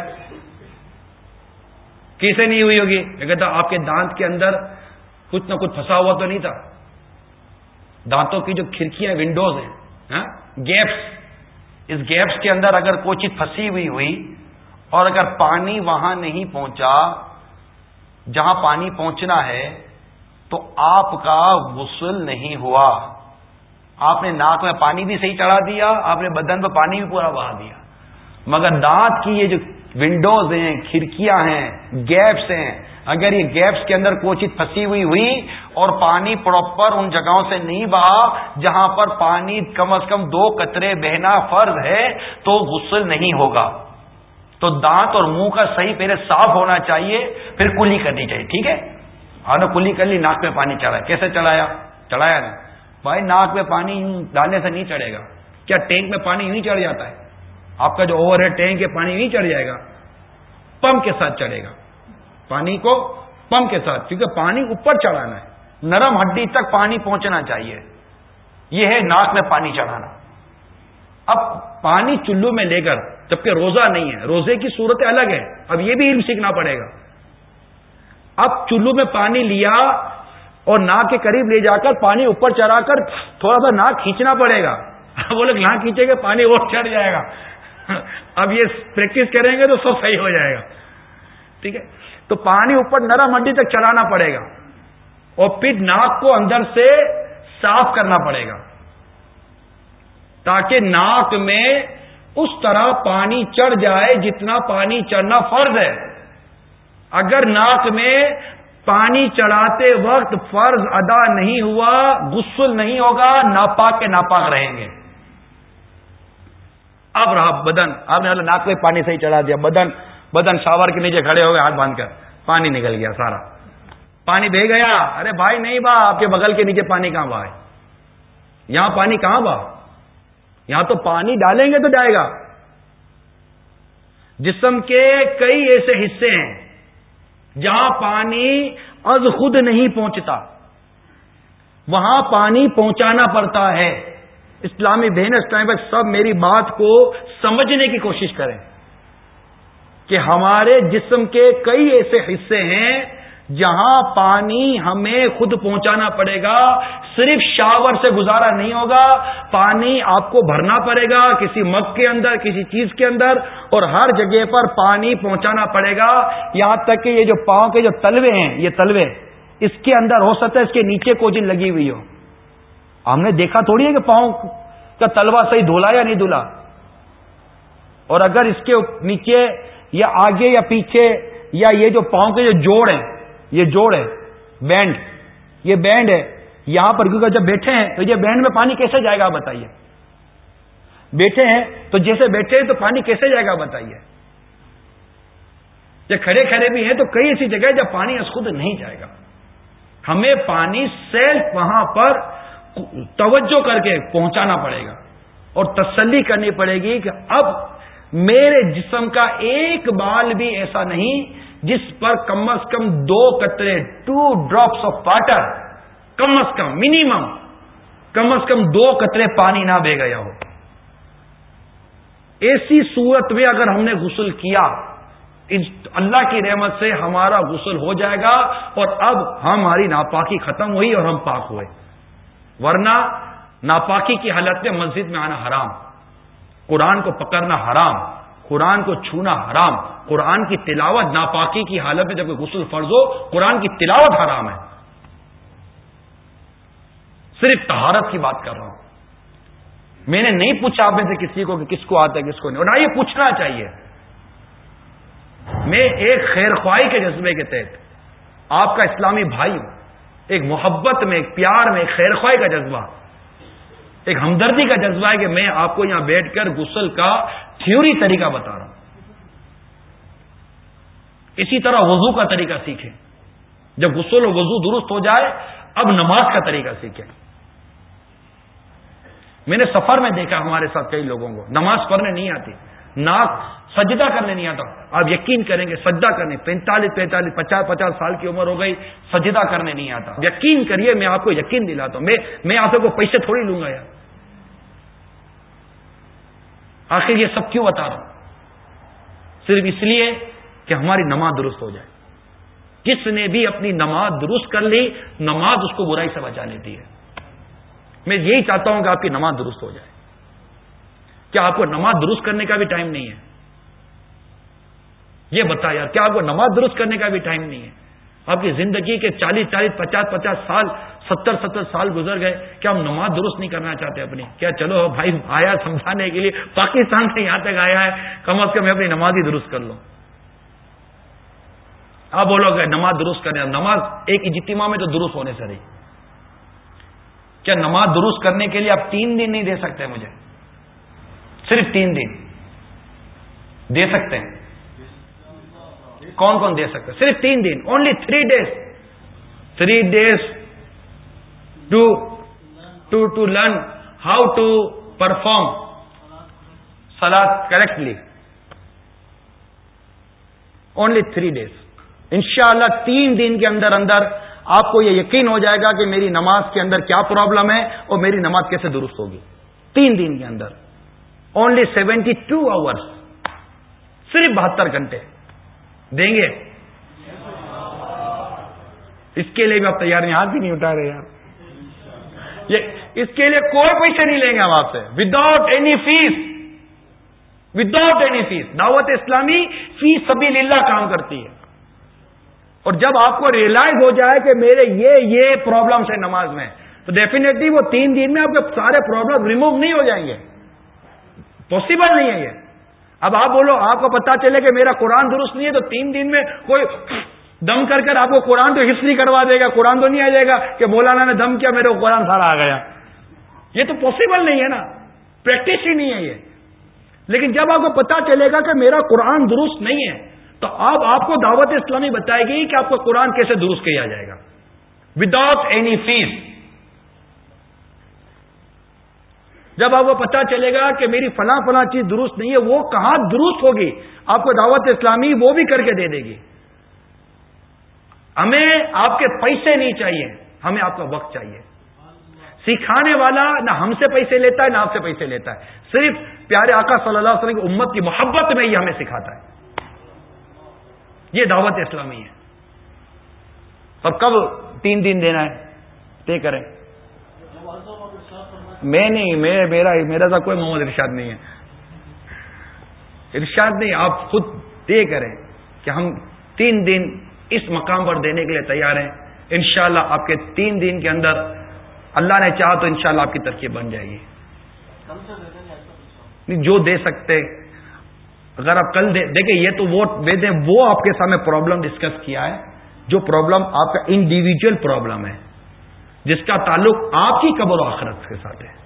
کیسے نہیں ہوئی ہوگی؟ میں کہتا آپ کے دانت کے اندر کچھ نہ کچھ پھنسا ہوا تو نہیں تھا۔ دانتوں کی جو کھڑکیاں ونڈوز ہیں ہاں، گیپس اس گیپس کے اندر اگر کوئی چیز پھنسی ہوئی ہوئی اور اگر پانی وہاں نہیں پہنچا، جہاں پانی پہنچنا ہے، تو آپ کا غسل نہیں ہوا۔ آپ نے ناک میں پانی بھی صحیح چڑھا دیا، آپ نے بدن پہ پانی بھی پورا بہا دیا۔ مگر دانت کی یہ جو ونڈوز ہیں، کھڑکیاں ہیں گیپس ہیں، اگر یہ گیپس کے اندر کوئی چیز پھنسی ہوئی ہوئی اور پانی پراپر ان جگہوں سے نہیں بہا جہاں پر پانی کم از کم دو قطرے بہنا فرض ہے تو غسل نہیں ہوگا۔ تو دانت اور منہ کا صحیح پہلے صاف ہونا چاہیے، پھر کلی کرنی چاہیے، ٹھیک ہے؟ ہاں نا، کلی کر لی، ناک میں پانی چڑھا۔ کیسے چڑھایا؟ چڑھایا نا بھائی، ناک میں پانی ڈالنے سے نہیں چڑھے گا۔ کیا ٹینک میں پانی یوں چڑھ جاتا ہے؟ آپ کا جو اوور ہے ٹینک ہے، پانی یوں چڑھ جائے گا۔ پمپ کے ساتھ چڑھے گا۔ پانی کو پمپ کے ساتھ، کیونکہ پانی اوپر چڑھانا ہے۔ نرم ہڈی تک پانی پہنچنا چاہیے۔ یہ ہے ناک میں پانی چڑھانا۔ اب پانی چلو میں لے کر، جبکہ روزہ نہیں ہے، روزے کی صورت الگ ہے۔ اب یہ بھی علم سیکھنا پڑے گا۔ اب چلو میں پانی لیا اور ناک کے قریب لے جا کر، پانی اوپر چڑھا کر تھوڑا سا ناک کھینچنا پڑے گا۔ وہ لوگ ناک کھینچے گا پانی اور چڑھ جائے گا۔ اب یہ پریکٹس کریں گے تو سب صحیح ہو جائے گا۔ ٹھیک ہے؟ تو پانی اوپر نرم ہڈی تک چلانا پڑے گا۔ اور پھر ناک کو اندر سے صاف کرنا پڑے گا۔ تاکہ ناک میں اس طرح پانی چڑھ جائے جتنا پانی چڑھنا فرض ہے۔ اگر ناک میں پانی چڑھاتے وقت فرض ادا نہیں ہوا، غسل نہیں ہوگا، ناپاک کے ناپاک رہیں گے۔ اب رہا بدن۔ آپ نے ناک میں پانی صحیح چڑھا دیا۔ بدن بدن شاور کے نیچے کھڑے ہو گئے، ہاتھ باندھ کر۔ پانی نکل گیا سارا۔ پانی بہ گیا۔ ارے بھائی نہیں با، آپ کے بغل کے نیچے پانی کہاں با یہاں پانی کہاں با؟ یہاں تو پانی ڈالیں گے تو جائے گا۔ جسم کے کئی ایسے حصے ہیں جہاں پانی از خود نہیں پہنچتا۔ وہاں پانی پہنچانا پڑتا ہے۔ اسلامی بہن اسلام سب میری بات کو سمجھنے کی کوشش کریں کہ ہمارے جسم کے کئی ایسے حصے ہیں جہاں پانی ہمیں خود پہنچانا پڑے گا، صرف شاور سے گزارا نہیں ہوگا، پانی آپ کو بھرنا پڑے گا کسی مگ کے اندر، کسی چیز کے اندر، اور ہر جگہ پر پانی پہنچانا پڑے گا۔ یہاں تک کہ یہ جو پاؤں کے جو تلوے ہیں، یہ تلوے، اس کے اندر ہو سکتا ہے اس کے نیچے کوجن لگی ہوئی ہو۔ ہم نے دیکھا تھوڑی ہے کہ پاؤں کا تلوا صحیح دھولا یا نہیں دھلا؟ اور اگر اس کے نیچے یا آگے یا پیچھے یا یہ جو پاؤں کے جو جوڑ ہیں یہ جوڑ ہے بینڈ یہ بینڈ ہے، یہاں پر کیونکہ جب بیٹھے ہیں تو یہ بینڈ میں پانی کیسے جائے گا بتائیے؟ بیٹھے ہیں تو جیسے بیٹھے ہیں تو پانی کیسے جائے گا بتائیے؟ جب کھڑے کھڑے بھی ہیں تو کئی ایسی جگہ جب پانی اس خود نہیں جائے گا۔ ہمیں پانی سیلف وہاں پر توجہ کر کے پہنچانا پڑے گا اور تسلی کرنی پڑے گی کہ اب میرے جسم کا ایک بال بھی ایسا نہیں جس پر کم از کم دو قطرے ٹو ڈراپس آف واٹر کم از کم منیمم کم از کم دو قطرے پانی نہ بہ گیا ہو۔ ایسی صورت میں اگر ہم نے غسل کیا اللہ کی رحمت سے ہمارا غسل ہو جائے گا اور اب ہماری ناپاکی ختم ہوئی اور ہم پاک ہوئے۔ ورنہ ناپاکی کی حالت میں مسجد میں آنا حرام، قرآن کو پکڑنا حرام، قرآن کو چھونا حرام۔ قرآن کی تلاوت ناپاکی کی حالت میں جب کوئی غسل فرض ہو، قرآن کی تلاوت حرام ہے۔ صرف تہارت کی بات کر رہا ہوں۔ میں نے نہیں پوچھا آپ میں سے کسی کو کہ کس کو آتا ہے، کس کو نہیں۔ اور نہ یہ پوچھنا چاہیے۔ میں ایک خیر خواہی کے جذبے کے تحت آپ کا اسلامی بھائی ہوں۔ ایک محبت میں، ایک پیار میں، ایک خیر خواہی کا جذبہ۔ ایک ہمدردی کا جذبہ ہے کہ میں آپ کو یہاں بیٹھ کر غسل کا تھیوری طریقہ بتا رہا ہوں۔ اسی طرح وضو کا طریقہ سیکھیں۔ جب غسل و وضو درست ہو جائے، اب نماز کا طریقہ سیکھیں۔ میں نے سفر میں دیکھا ہمارے ساتھ کئی لوگوں کو، نماز پڑھنے نہیں آتی، ناک سجدہ کرنے نہیں آتا۔ آپ یقین کریں گے، سجدہ کرنے، پینتالیس پینتالیس، پچاس پچاس سال کی عمر ہو گئی، سجدہ کرنے نہیں آتا۔ یقین کریے، میں آپ کو یقین دلاتا ہوں۔ میں آپ کو پیسے تھوڑی لوں گا یار۔ آخر یہ سب کیوں بتا رہا ہوں؟ صرف اس لیے کہ ہماری نماز درست ہو جائے۔ کس نے بھی اپنی نماز درست کر لی، نماز اس کو برائی سے بچا لیتی ہے۔ میں یہی چاہتا ہوں کہ آپ کی نماز درست ہو جائے۔ کیا آپ کو نماز درست کرنے کا بھی ٹائم نہیں ہے؟ یہ بتا یار، کیا آپ کو نماز درست کرنے کا بھی ٹائم نہیں ہے؟ آپ کی زندگی کے چالیس چالیس، پچاس پچاس سال، ستر ستر سال گزر گئے، کیا ہم نماز درست نہیں کرنا چاہتے اپنی؟ کیا چلو بھائی، آیا سمجھانے کے لیے، پاکستان سے یہاں تک آیا ہے، کم از کم میں اپنی نماز ہی درست کر لوں۔ آپ بولو گے نماز درست کرنے نماز ایک اجتماع میں تو درست ہونے سے رہی۔ کیا نماز درست کرنے کے لیے آپ تین دن نہیں دے سکتے مجھے؟ صرف تین دن۔ دے سکتے ہیں۔ کون کون دے سکتے صرف تین دن۔ Only three days three days to to to learn how to perform salad correctly only three days انشاءاللہ تین دن کے اندر اندر آپ کو یہ یقین ہو جائے گا کہ میری نماز کے اندر کیا پرابلم ہے اور میری نماز کیسے درست ہوگی۔ تین دن کے اندر۔ اونلی سیونٹی ٹو آورس صرف بہتر گھنٹے۔ دیں گے؟ اس کے لیے بھی آپ تیار نہیں، ہاتھ بھی نہیں اٹھا رہے یار۔ یہ اس کے لیے کوئی پیسے نہیں لیں گے ہم آپ سے۔ Without any fees without any fees دعوت اسلامی فیس سبھی للہ کام کرتی ہے۔ اور جب آپ کو ریئلائز ہو جائے کہ میرے یہ یہ پرابلمس ہیں نماز میں، تو ڈیفینیٹلی وہ تین دن میں آپ کے سارے پرابلم ریموو نہیں ہو جائیں گے۔ پاسبل نہیں ہے یہ۔ اب آپ بولو، آپ کو پتا چلے کہ میرا قرآن درست نہیں ہے، تو تین دن میں کوئی دم کر کر آپ کو قرآن تو حفظ نہیں کروا دے گا، قرآن تو نہیں آ جائے گا کہ مولانا نے دم کیا، میرے کو قرآن سارا آ گیا۔ یہ تو پاسبل نہیں ہے نا۔ پریکٹس ہی نہیں ہے یہ۔ لیکن جب آپ کو پتا چلے گا کہ میرا قرآن درست نہیں ہے تو اب آپ کو دعوت اسلامی بتائے گی کہ آپ کو قرآن کیسے درست کیا جائے گا۔ وداؤٹ اینی فیس جب آپ کو پتا چلے گا کہ میری فلاں فلاں چیز درست نہیں ہے، وہ کہاں درست ہوگی؟ آپ کو دعوت اسلامی وہ بھی کر کے دے دے گی۔ ہمیں آپ کے پیسے نہیں چاہیے، ہمیں آپ کا وقت چاہیے۔ سکھانے والا نہ ہم سے پیسے لیتا ہے، نہ آپ سے پیسے لیتا ہے۔ صرف پیارے آقا صلی اللہ علیہ وسلم کی امت کی محبت میں یہ ہمیں سکھاتا ہے۔ یہ دعوت اسلامی ہے۔ اور کب تین دن دینا ہے؟ طے کریں۔ میں نہیں میں میرا میرا سا کوئی محمد ارشاد نہیں ہے۔ ارشاد نہیں آپ خود طے کریں کہ ہم تین دن اس مقام پر دینے کے لیے تیار ہیں۔ انشاءاللہ آپ کے تین دن کے اندر اللہ نے چاہا تو انشاءاللہ شاء آپ کی ترکیب بن جائے گی۔ جو دے سکتے اگر آپ کل دیکھیں، یہ تو وہ دیں وہ آپ کے سامنے پرابلم ڈسکس کیا ہے، جو پرابلم آپ کا انڈیویجل پرابلم ہے، جس کا تعلق آپ کی قبر و آخرت کے ساتھ ہے۔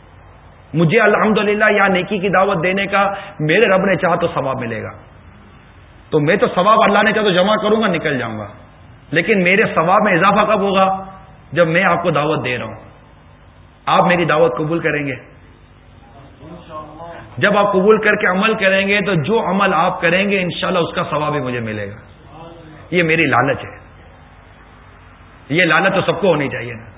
مجھے الحمد یا نیکی کی دعوت دینے کا میرے رب نے چاہا تو ثواب ملے گا۔ تو میں تو ثواب اللہ نے چاہا تو جمع کروں گا، نکل جاؤں گا۔ لیکن میرے ثواب میں اضافہ کب ہوگا؟ جب میں آپ کو دعوت دے رہا ہوں۔ آپ میری دعوت قبول کریں گے۔ جب آپ قبول کر کے عمل کریں گے تو جو عمل آپ کریں گے انشاءاللہ اس کا ثواب بھی مجھے ملے گا۔ یہ میری لالچ ہے۔ یہ لالچ تو سب کو ہونی چاہیے نا۔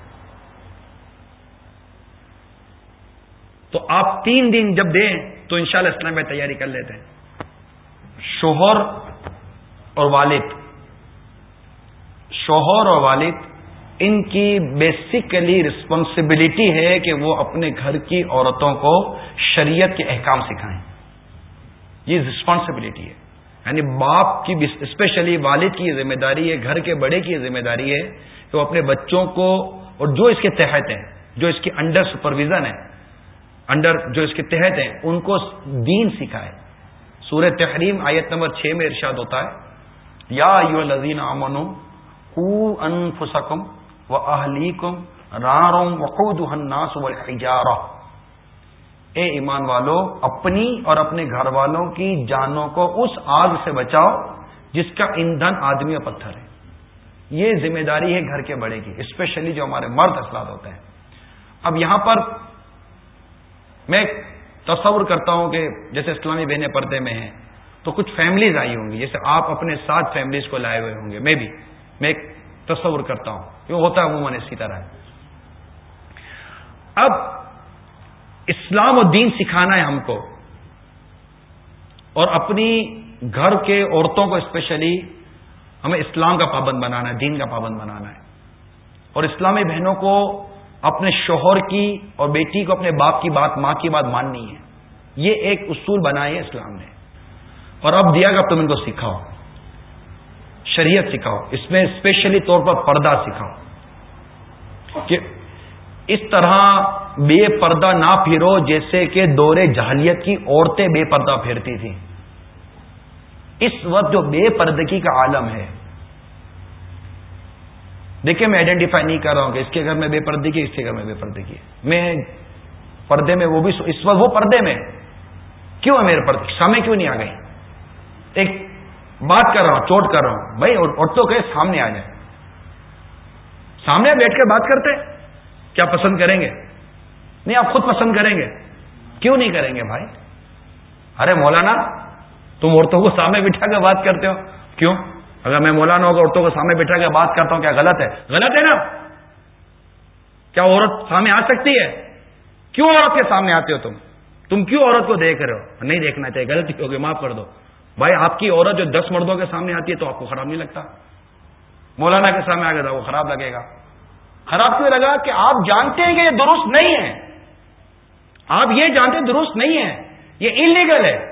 تو آپ تین دن جب دیں تو انشاءاللہ اسلام میں تیاری کر لیتے ہیں۔ شوہر اور والد۔ شوہر اور والد ان کی بیسیکلی رسپانسبلٹی ہے کہ وہ اپنے گھر کی عورتوں کو شریعت کے احکام سکھائیں۔ یہ رسپانسبلٹی ہے۔ یعنی باپ کی اسپیشلی والد کی ذمہ داری ہے، گھر کے بڑے کی ذمہ داری ہے کہ وہ اپنے بچوں کو، اور جو اس کے تحت ہیں، جو اس کے انڈر سپرویژن ہے انڈر جو اس کے تحت ہیں، ان کو دین سکھائے۔ سورہ تحریم آیت نمبر چھ میں ارشاد ہوتا ہے، یا یو لذین امن انفسکم و اہلی کم راروں الناس والحجارہ اے ایمان والو، اپنی اور اپنے گھر والوں کی جانوں کو اس آگ سے بچاؤ جس کا ایندھن آدمی اور پتھر ہے۔ یہ ذمہ داری ہے گھر کے بڑے کی اسپیشلی جو ہمارے مرد اثرات ہوتے ہیں۔ اب یہاں پر میں تصور کرتا ہوں کہ جیسے اسلامی بہنیں پردے میں ہیں، تو کچھ فیملیز آئی ہوں گی، جیسے آپ اپنے ساتھ فیملیز کو لائے ہوئے ہوں گے میں بھی میں ایک تصور کرتا ہوں کیوں ہوتا ہے عموماً اسی طرح۔ اب اسلام و دین سکھانا ہے ہم کو، اور اپنی گھر کے عورتوں کو اسپیشلی ہمیں اسلام کا پابند بنانا ہے، دین کا پابند بنانا ہے۔ اور اسلامی بہنوں کو اپنے شوہر کی اور بیٹی کو اپنے باپ کی بات، ماں کی بات ماننی ہے۔ یہ ایک اصول بنائے ہے اسلام نے۔ اور اب دیا گا تم ان کو سکھاؤ۔ شریعت سکھاؤ۔ اس میں اسپیشلی طور پر پردہ سکھاؤ۔ کہ اس طرح بے پردہ نہ پھرو جیسے کہ دور جہلیت کی عورتیں بے پردہ پھیرتی تھیں۔ اس وقت جو بے پردگی کا عالم ہے۔ دیکھیں میں آئیڈینٹیفائی نہیں کر رہا ہوں کہ اس کے گھر میں بے پردگی اس کے گھر میں بے پردگی میں پردے میں وہ بھی اس وقت وہ پردے میں۔ کیوں ہے میرے پردے؟ سامنے کیوں نہیں آ گئی؟ ایک بات کر رہا ہوں، چوٹ کر رہا ہوں۔ بھائی عورتوں کے سامنے آ جائیں۔ سامنے بیٹھ کر بات کرتے؟ کیا پسند کریں گے؟ نہیں، آپ خود پسند کریں گے۔ کیوں نہیں کریں گے بھائی؟ ارے مولانا، تم عورتوں کو سامنے بٹھا کے بات کرتے ہو۔ کیوں؟ اگر میں مولانا ہوگا، عورتوں کو سامنے بٹھا کے بات کرتا ہوں، کیا غلط ہے؟ غلط ہے نا؟ کیا عورت سامنے آ سکتی ہے؟ کیوں عورت کے سامنے آتے ہو تم؟ تم کیوں عورت کو دیکھ رہے ہو؟ نہیں دیکھنا چاہیے، غلطی ہوگی، معاف کر دو۔ بھائی آپ کی عورت جو دس مردوں کے سامنے آتی ہے تو آپ کو خراب نہیں لگتا؟ مولانا کے سامنے آ گیا تھا، وہ خراب لگے گا۔ خراب کیوں لگا کہ آپ جانتے ہیں کہ یہ درست نہیں ہے؟ آپ یہ جانتے درست نہیں ہے یہ انلیگل ہے۔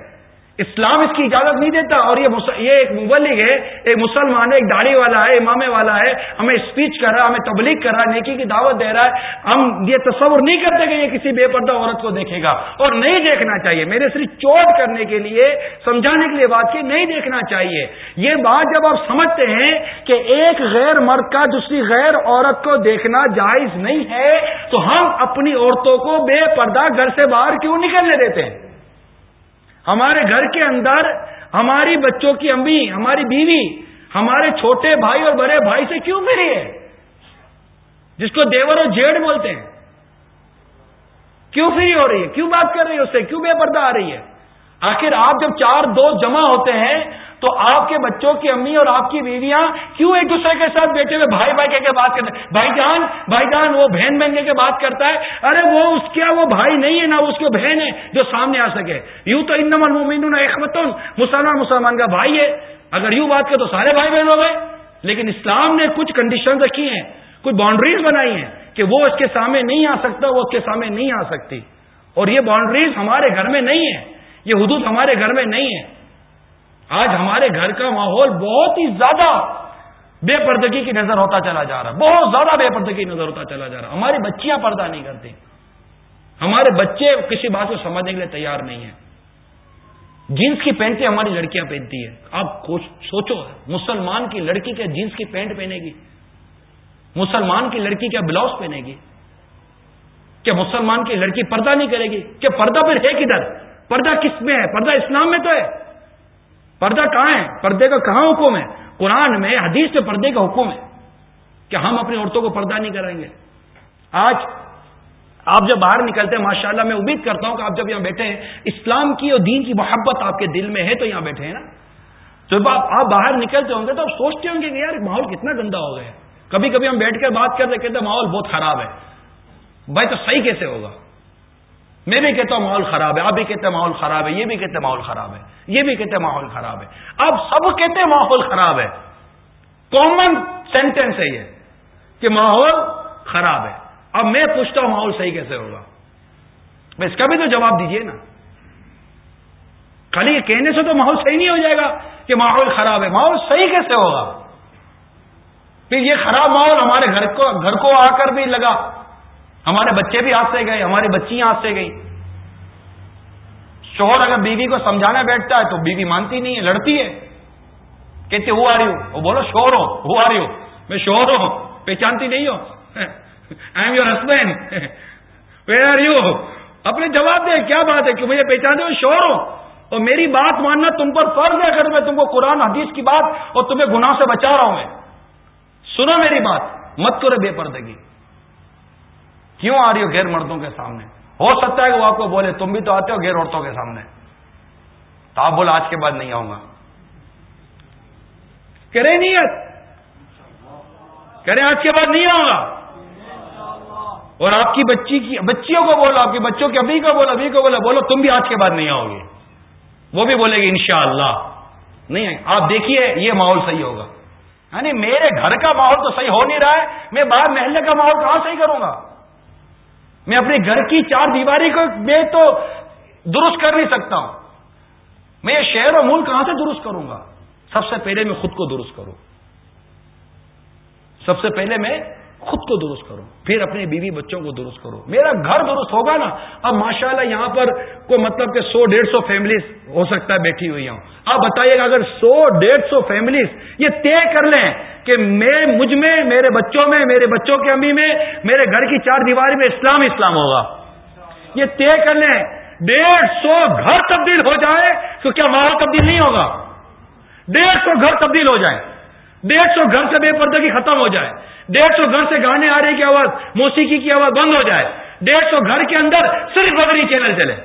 اسلام اس کی اجازت نہیں دیتا اور یہ یہ ایک مبلغ ہے، ایک مسلمان ہے، ایک داڑھی والا ہے امام والا ہے، ہمیں اسپیچ کر رہا ہے، ہمیں تبلیغ کر رہا ہے، نیکی کی دعوت دے رہا ہے۔ ہم یہ تصور نہیں کرتے کہ یہ کسی بے پردہ عورت کو دیکھے گا۔ اور نہیں دیکھنا چاہیے، میرے صرف چوٹ کرنے کے لیے، سمجھانے کے لیے بات کی، نہیں دیکھنا چاہیے۔ یہ بات جب آپ سمجھتے ہیں کہ ایک غیر مرد کا دوسری غیر عورت کو دیکھنا جائز نہیں ہے، تو ہم اپنی عورتوں کو بے پردہ گھر سے باہر کیوں نکلنے دیتے ہیں؟ ہمارے گھر کے اندر، ہماری بچوں کی امی، ہماری بیوی، ہمارے چھوٹے بھائی اور بڑے بھائی سے کیوں مری ہے جس کو دیور اور جیڑ بولتے ہیں۔ کیوں فری ہو رہی ہے؟ کیوں بات کر رہی ہے اس سے؟ کیوں بے پردہ آ رہی ہے؟ آخر آپ جب چار دوست جمع ہوتے ہیں تو آپ کے بچوں کی امی اور آپ کی بیویاں کیوں ایک دوسرے کے ساتھ بیٹھے ہوئے بھائی بھائی کہہ کے بات کرتے ہیں؟ بھائی جان بھائی جان، وہ بہن بہن کہہ کے بات کرتا ہے۔ ارے وہ اس کیا وہ بھائی نہیں ہے نہ اس کی بہن ہے جو سامنے آ سکے۔ یوں تو ان المومنون اخوتن مسلمان مسلمان کا بھائی ہے۔ اگر یوں بات کرے تو سارے بھائی بہن ہو گئے۔ لیکن اسلام نے کچھ کنڈیشن رکھی ہیں، کچھ باؤنڈریز بنائی ہیں کہ وہ اس کے سامنے نہیں آ سکتا، وہ اس کے سامنے نہیں آ سکتی۔ اور یہ باؤنڈریز ہمارے گھر میں نہیں ہے یہ حدود ہمارے گھر میں نہیں ہے آج ہمارے گھر کا ماحول بہت ہی زیادہ بے پردگی کی نظر ہوتا چلا جا رہا ہے۔ بہت زیادہ بے پردگی نظر ہوتا چلا جا رہا ہماری بچیاں پردہ نہیں کرتی۔ ہمارے بچے کسی بات کو سمجھنے کے لیے تیار نہیں ہیں۔ جینس کی پینٹیں ہماری لڑکیاں پہنتی ہیں۔ آپ سوچو، مسلمان کی لڑکی کیا جینس کی پینٹ پہنے گی؟ مسلمان کی لڑکی کیا بلاؤز پہنے گی؟ کیا مسلمان کی لڑکی پردہ نہیں کرے گی؟ کیا پردہ پھر ہے کدھر؟ پردہ کس میں ہے؟ پردہ اسلام میں تو ہے۔ پردہ کہاں ہے؟ پردے کا کہاں حکم ہے؟ قرآن میں، حدیث میں پردے کا حکم ہے کہ ہم اپنی عورتوں کو پردہ نہیں کریں گے۔ آج آپ جب باہر نکلتے ہیں ماشاء اللہ میں امید کرتا ہوں کہ آپ جب یہاں بیٹھے ہیں، اسلام کی اور دین کی محبت آپ کے دل میں ہے تو یہاں بیٹھے ہیں نا۔ جب آپ باہر نکلتے ہوں گے تو آپ سوچتے ہوں گے کہ یار ماحول کتنا گندا ہو گیا کبھی کبھی ہم بیٹھ کر بات کرتے کہتے ماحول بہت خراب ہے۔ بھائی تو صحیح کیسے ہوگا؟ میں بھی کہتا ہوں ماحول خراب ہے، آپ بھی کہتے ہیں ماحول خراب ہے، یہ بھی کہتے ہیں ماحول خراب ہے، یہ بھی کہتے ہیں ماحول خراب ہے۔ اب سب کہتے ہیں ماحول خراب ہے۔ کامن سینٹینس ہے یہ کہ ماحول خراب ہے۔ اب میں پوچھتا ہوں ماحول صحیح کیسے ہوگا؟ اس کا بھی تو جواب دیجیے نا۔ خالی یہ کہنے سے تو ماحول صحیح نہیں ہو جائے گا کہ ماحول خراب ہے۔ ماحول صحیح کیسے ہوگا؟ پھر یہ خراب ماحول ہمارے گھر کو گھر کو آ کر بھی لگا۔ ہمارے بچے بھی ہاتھ سے گئے، ہماری بچی ہاتھ سے گئی شوہر اگر بیوی کو سمجھانا بیٹھتا ہے تو بیوی مانتی نہیں ہے، لڑتی ہے۔ کہتے، ہو آ رہی ہو؟ وہ بولو شوہر ہو ہو آ رہی ہو۔ میں شوہر ہوں، پہچانتی نہیں ہو۔ I am your husband where are you اپنے جواب دے، کیا بات ہے؟ کہ مجھے پہچانتے ہو؟ شوہر ہو۔ اور میری بات ماننا تم پر فرض ہے، اگر میں تم کو قرآن، حدیث کی بات اور تمہیں گناہ سے بچا رہا ہوں میں۔ سنو میری بات، مت کرو بے پردگی۔ کیوں آ رہی ہو غیر مردوں کے سامنے؟ ہو سکتا ہے کہ وہ آپ کو بولے، تم بھی تو آتے ہو غیر عورتوں کے سامنے۔ تو آپ بولے، آج کے بعد نہیں آؤں گا۔ کرے نیت۔ کرے آج کے بعد نہیں آؤں گا۔ اور آپ کی بچی کی، بچیوں کو بولو، آپ کے بچوں کے ابھی کو بولو، ابھی کو بولو بولو، تم بھی آج کے بعد نہیں آؤ گے۔ وہ بھی بولے گی، انشاءاللہ۔ نہیں آپ دیکھیے، یہ ماحول صحیح ہوگا۔ یعنی میرے گھر کا ماحول تو صحیح ہو نہیں رہا ہے، میں باہر محلے کا ماحول کہاں صحیح کروں گا؟ میں اپنے گھر کی چار دیواری کو میں تو درست کر نہیں سکتا ہوں۔ میں یہ شہر اور ملک کہاں سے درست کروں گا؟ سب سے پہلے میں خود کو درست کروں۔ سب سے پہلے میں خود کو درست کرو، پھر اپنے بیوی بچوں کو درست کرو۔ میرا گھر درست ہوگا نا؟ اب ماشاءاللہ یہاں پر کوئی مطلب کہ سو ڈیڑھ سو فیملیز ہو سکتا ہے بیٹھی ہوئی ہوں۔ آپ بتائیے گا، اگر سو ڈیڑھ سو فیملیز یہ طے کر لیں کہ میں، مجھ میں، میرے بچوں میں، میرے بچوں کے امی میں، میرے گھر کی چار دیواری میں اسلام اسلام ہوگا۔ یہ طے کر لیں۔ ڈیڑھ سو گھر تبدیل ہو جائے تو کیا ماحول تبدیل نہیں ہوگا؟ ڈیڑھ سو گھر تبدیل ہو جائے۔ ڈیڑھ سو گھر سے بے پردگی ختم ہو جائے۔ ڈیڑھ سو گھر سے گانے آ رہے کی آواز، موسیقی کی آواز بند ہو جائے۔ ڈیڑھ سو گھر کے اندر صرف بغری چینل چلے۔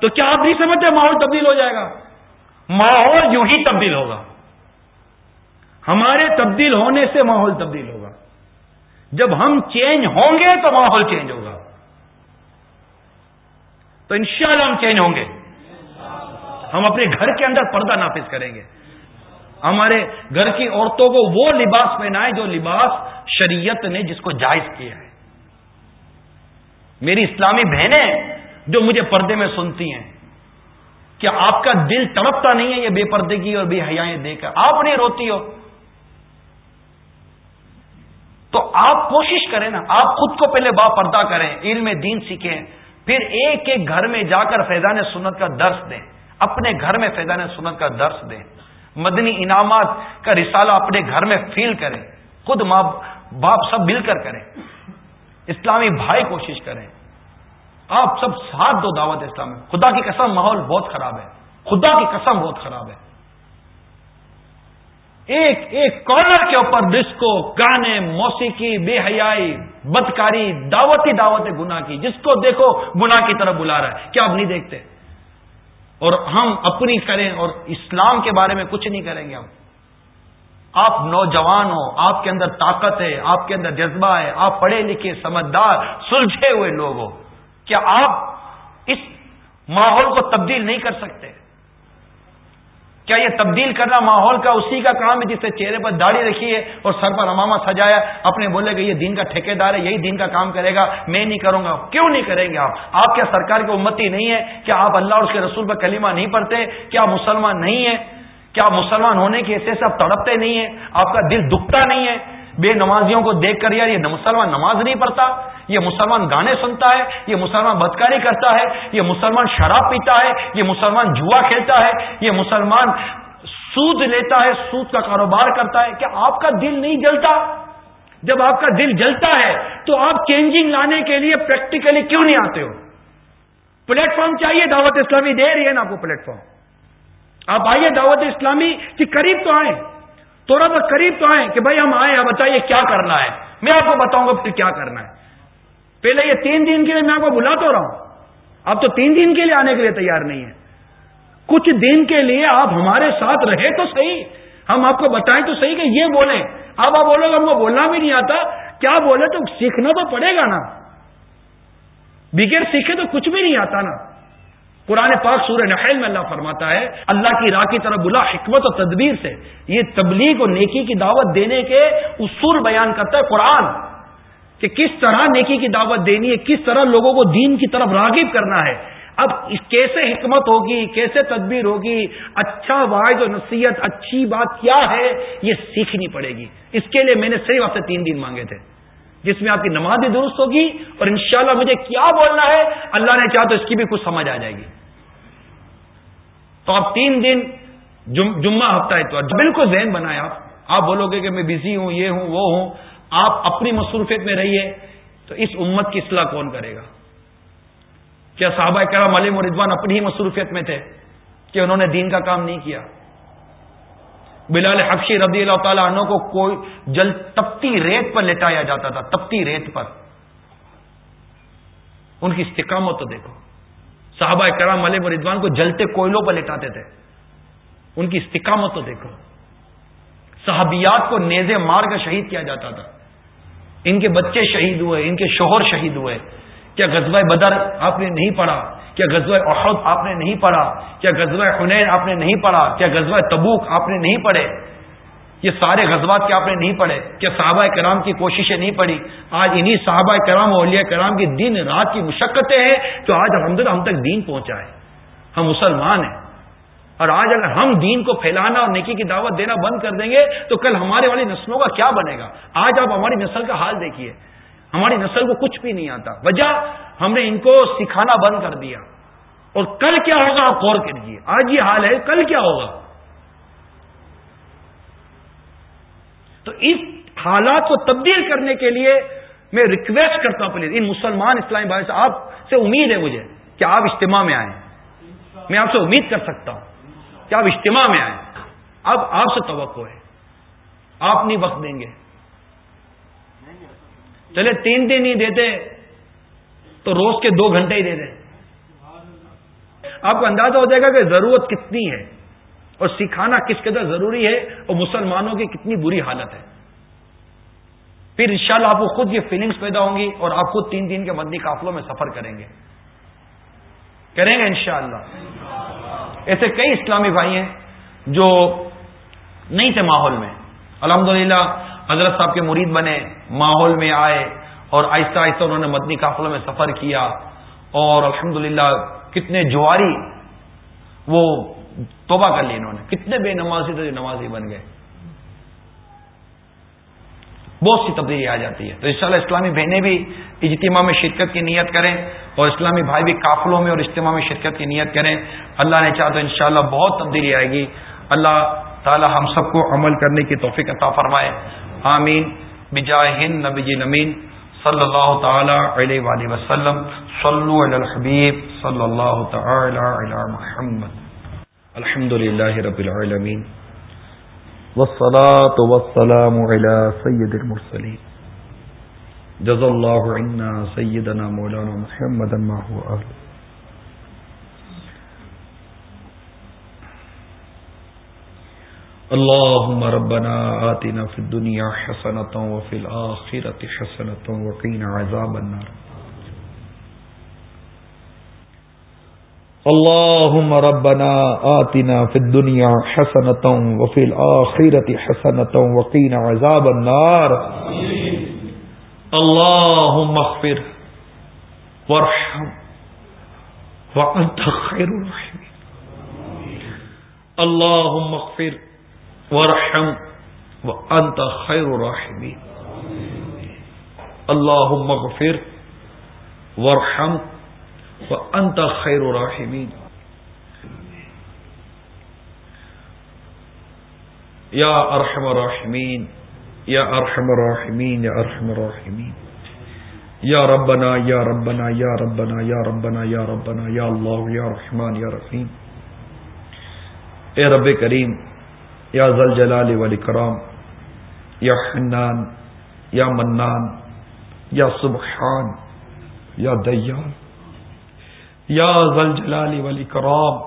تو کیا آپ نہیں سمجھتے ماحول تبدیل ہو جائے گا؟ ماحول یوں ہی تبدیل ہوگا۔ ہمارے تبدیل ہونے سے ماحول تبدیل ہوگا۔ جب ہم چینج ہوں گے تو ماحول چینج ہوگا۔ تو انشاءاللہ ہم چینج ہوں گے۔ ہم اپنے گھر کے اندر پردہ نافذ کریں گے۔ ہمارے گھر کی عورتوں کو وہ لباس پہنائے جو لباس شریعت نے جس کو جائز کیا ہے۔ میری اسلامی بہنیں جو مجھے پردے میں سنتی ہیں، کیا آپ کا دل تڑپتا نہیں ہے یہ بے پردے کی اور بے حیاں دے کر؟ آپ نہیں روتی ہو۔ تو آپ کوشش کریں نا، آپ خود کو پہلے با پردہ کریں، علم دین سیکھیں، پھر ایک ایک گھر میں جا کر فیضان سنت کا درس دیں، اپنے گھر میں فیضان سنت کا درس دیں۔ مدنی انعامات کا رسالہ اپنے گھر میں فیل کریں، خود ماں باپ سب مل کر کریں۔ اسلامی بھائی کوشش کریں۔ آپ سب ساتھ دو دعوت اسلام میں۔ خدا کی قسم ماحول بہت خراب ہے۔ خدا کی قسم بہت خراب ہے۔ ایک ایک کارنر کے اوپر ڈسکو، گانے، موسیقی، بے حیائی، بدکاری، دعوتی دعوت گنا کی۔ جس کو دیکھو گنا کی طرف بلا رہا ہے۔ کیا آپ نہیں دیکھتے؟ اور ہم اپنی کریں اور اسلام کے بارے میں کچھ نہیں کریں گے ہم۔ آپ نوجوان ہو، آپ کے اندر طاقت ہے، آپ کے اندر جذبہ ہے، آپ پڑھے لکھے، سمجھدار، سلجھے ہوئے لوگ ہو۔ کیا آپ اس ماحول کو تبدیل نہیں کر سکتے؟ کیا یہ تبدیل کرنا ماحول کا اسی کا کام ہے جس نے چہرے پر داڑھی رکھی ہے اور سر پر امامہ سجایا اپنے بولے کہ یہ دین کا ٹھیکے دار ہے، یہی دین کا کام کرے گا، میں نہیں کروں گا، کیوں نہیں کریں گے آپ؟ آپ کیا سرکار کی امتی نہیں ہے کیا آپ اللہ اور اس کے رسول پر کلمہ نہیں پڑھتے؟ کیا مسلمان نہیں ہے کیا مسلمان ہونے کی حیثیت سے آپ تڑپتے نہیں ہیں؟ آپ کا دل دکھتا نہیں ہے؟ بے نمازیوں کو دیکھ کر یار یہ مسلمان نماز نہیں پڑھتا، یہ مسلمان گانے سنتا ہے، یہ مسلمان بدکاری کرتا ہے، یہ مسلمان شراب پیتا ہے، یہ مسلمان جوا کھیلتا ہے، یہ مسلمان سود لیتا ہے، سود کا کاروبار کرتا ہے کیا آپ کا دل نہیں جلتا۔ جب آپ کا دل جلتا ہے تو آپ چینجنگ لانے کے لیے پریکٹیکلی کیوں نہیں آتے ہو؟ پلیٹ فارم چاہیے دعوت اسلامی، دے رہی ہے نا آپ کو پلیٹ فارم آپ آئیے دعوت اسلامی، کہ قریب تو آئیں۔ تھوڑا سا قریب تو آئیں کہ بھائی ہم آئے آپ بتائیے کیا کرنا ہے؟ میں آپ کو بتاؤں گا پھر کیا کرنا ہے۔ پہلے یہ تین دن کے لیے میں آپ کو بلا تو رہا ہوں۔ آپ تو تین دن کے لیے آنے کے لیے تیار نہیں ہے۔ کچھ دن کے لیے آپ ہمارے ساتھ رہے تو صحیح۔ ہم آپ کو بتائیں تو صحیح کہ یہ بولیں۔ اب آپ بولو گے، ہم کو بولنا بھی نہیں آتا۔ کیا بولے تو سیکھنا تو پڑے گا نا۔ بغیر سیکھے تو کچھ بھی نہیں آتا نا۔ قرآن پاک سورہ نحل میں اللہ فرماتا ہے، اللہ کی راہ کی طرف بلا حکمت و تدبیر سے، یہ تبلیغ اور نیکی کی دعوت دینے کے اصول بیان کرتا ہے قرآن کہ کس طرح نیکی کی دعوت دینی ہے، کس طرح لوگوں کو دین کی طرف راغب کرنا ہے۔ اب کیسے حکمت ہوگی، کیسے تدبیر ہوگی اچھا واحد و نصیحت، اچھی بات کیا ہے، یہ سیکھنی پڑے گی۔ اس کے لیے میں نے صرف آپ سے تین دن مانگے تھے۔ جس میں آپ کی نماز بھی درست ہوگی اور انشاءاللہ مجھے کیا بولنا ہے، اللہ نے چاہ تو اس کی بھی کچھ سمجھ آ جائے گی۔ تو آپ تین دن جمعہ ہفتہ اتوار، بالکل ذہن بنائے آپ۔ آپ بولو گے کہ میں بزی ہوں، یہ ہوں، وہ ہوں۔ آپ اپنی مصروفیت میں رہیے، تو اس امت کی اصلاح کون کرے گا؟ کیا صحابہ کرام علی مردوان اپنی ہی مصروفیت میں تھے کہ انہوں نے دین کا کام نہیں کیا؟ بلال حفشی رضی اللہ تعالیٰ عنہ کو کوئی جل تپتی ریت پر لٹایا جاتا تھا، تپتی ریت پر۔ ان کی استقامت تو دیکھو۔ صحابہ کرام علیہ مردوان کو جلتے کوئلوں پر لٹاتے تھے۔ ان کی استقامت تو دیکھو۔ صحابیات کو نیزے مار کر شہید کیا جاتا تھا۔ ان کے بچے شہید ہوئے، ان کے شوہر شہید ہوئے۔ کیا غزوہ بدر آپ نے نہیں پڑھا؟ کیا غزوہ احد آپ نے نہیں پڑھا؟ کیا غزوہ حنین آپ نے نہیں پڑھا؟ کیا غزوہ تبوک آپ نے نہیں پڑھے؟ یہ سارے غزوات کے آپ نے نہیں پڑھے؟ کیا صحابہ کرام کی کوششیں نہیں پڑھی؟ آج انہی صحابہ کرام اولیاء کرام کی دن رات کی مشقتیں ہیں تو آج الحمد ہم تک دین پہنچا ہے۔ ہم مسلمان ہیں۔ اور آج اگر ہم دین کو پھیلانا اور نیکی کی دعوت دینا بند کر دیں گے تو کل ہمارے والی نسلوں کا کیا بنے گا؟ آج آپ ہماری نسل کا حال دیکھیے۔ ہماری نسل کو کچھ بھی نہیں آتا۔ وجہ ہم نے ان کو سکھانا بند کر دیا۔ اور کل کیا ہوگا؟ آپ غور کریے آج یہ حال ہے، کل کیا ہوگا؟ تو اس حالات کو تبدیل کرنے کے لیے میں ریکویسٹ کرتا ہوں پلیز ان مسلمان اسلامی بھائی سے آپ سے امید ہے مجھے کہ آپ اجتماع میں آئیں۔ میں آپ سے امید کر سکتا ہوں کہ آپ اجتماع میں آئیں۔ اب آپ سے توقع ہے۔ آپ نہیں وقت دیں گے۔ چلے تین دن نہیں دیتے، تو روز کے دو گھنٹے ہی دے دیں آپ کو اندازہ ہو جائے گا کہ ضرورت کتنی ہے اور سکھانا کس قدر ضروری ہے اور مسلمانوں کی کتنی بری حالت ہے۔ پھر انشاءاللہ آپ کو خود یہ فیلنگز پیدا ہوں گی اور آپ خود تین دن کے مدنی قافلوں میں سفر کریں گے۔ کریں گے انشاءاللہ۔ ایسے کئی اسلامی بھائی ہیں جو نہیں تھے ماحول میں۔ الحمدللہ حضرت صاحب کے مرید بنے، ماحول میں آئے اور آہستہ آہستہ انہوں نے مدنی قافلوں میں سفر کیا اور الحمدللہ کتنے جواری وہ توبہ کر لی انہوں نے۔ کتنے بے نمازی تو نمازی بن گئے۔ بہت سی تبدیلی آ جاتی ہے۔ تو انشاءاللہ اسلامی بہنیں بھی اجتماع میں شرکت کی نیت کریں اور اسلامی بھائی بھی قافلوں میں اور اجتماع میں شرکت کی نیت کریں۔ اللہ نے چاہ تو انشاءاللہ بہت تبدیلی آئے گی۔ اللہ تعالی ہم سب کو عمل کرنے کی توفیق عطا فرمائے۔ آمین. ہند نبی جی نمین صلی اللہ تعالی علیہ وآلہ وسلم. صلو علی الحبیب صلی اللہ تعالی علی محمد. الحمد للہ رب العالمین. والصلاة والسلام على سید المرسلین. جز اللہ عنا سیدنا مولانا محمد ما هو اہل اللهم ربنا آتنا في الدنيا حسنة وفي الآخرة حسنة وقينا عذاب النار. اللهم ربنا آتنا في الدنيا حسنة وفي الآخرة حسنة وقينا عذاب النار. اللهم اغفر وارحم وأنت خير الرحيم اللهم اغفر وارحم وانت خیر الراحمین اللهم اغفر، وارحم وانت خیر الراحمین یا ارحم الراحمین یا ارحم الراحمین یا ارحم الراحمین یا ربنا یا ربنا یا ربنا یا ربنا یا ربنا یا اللہ یا رحمان یا رحیم اے رب کریم یا زل جلال ولی کرام یا حنان، یا منان، یا سبحان، یا دیان، یا زل جلال ولی کرام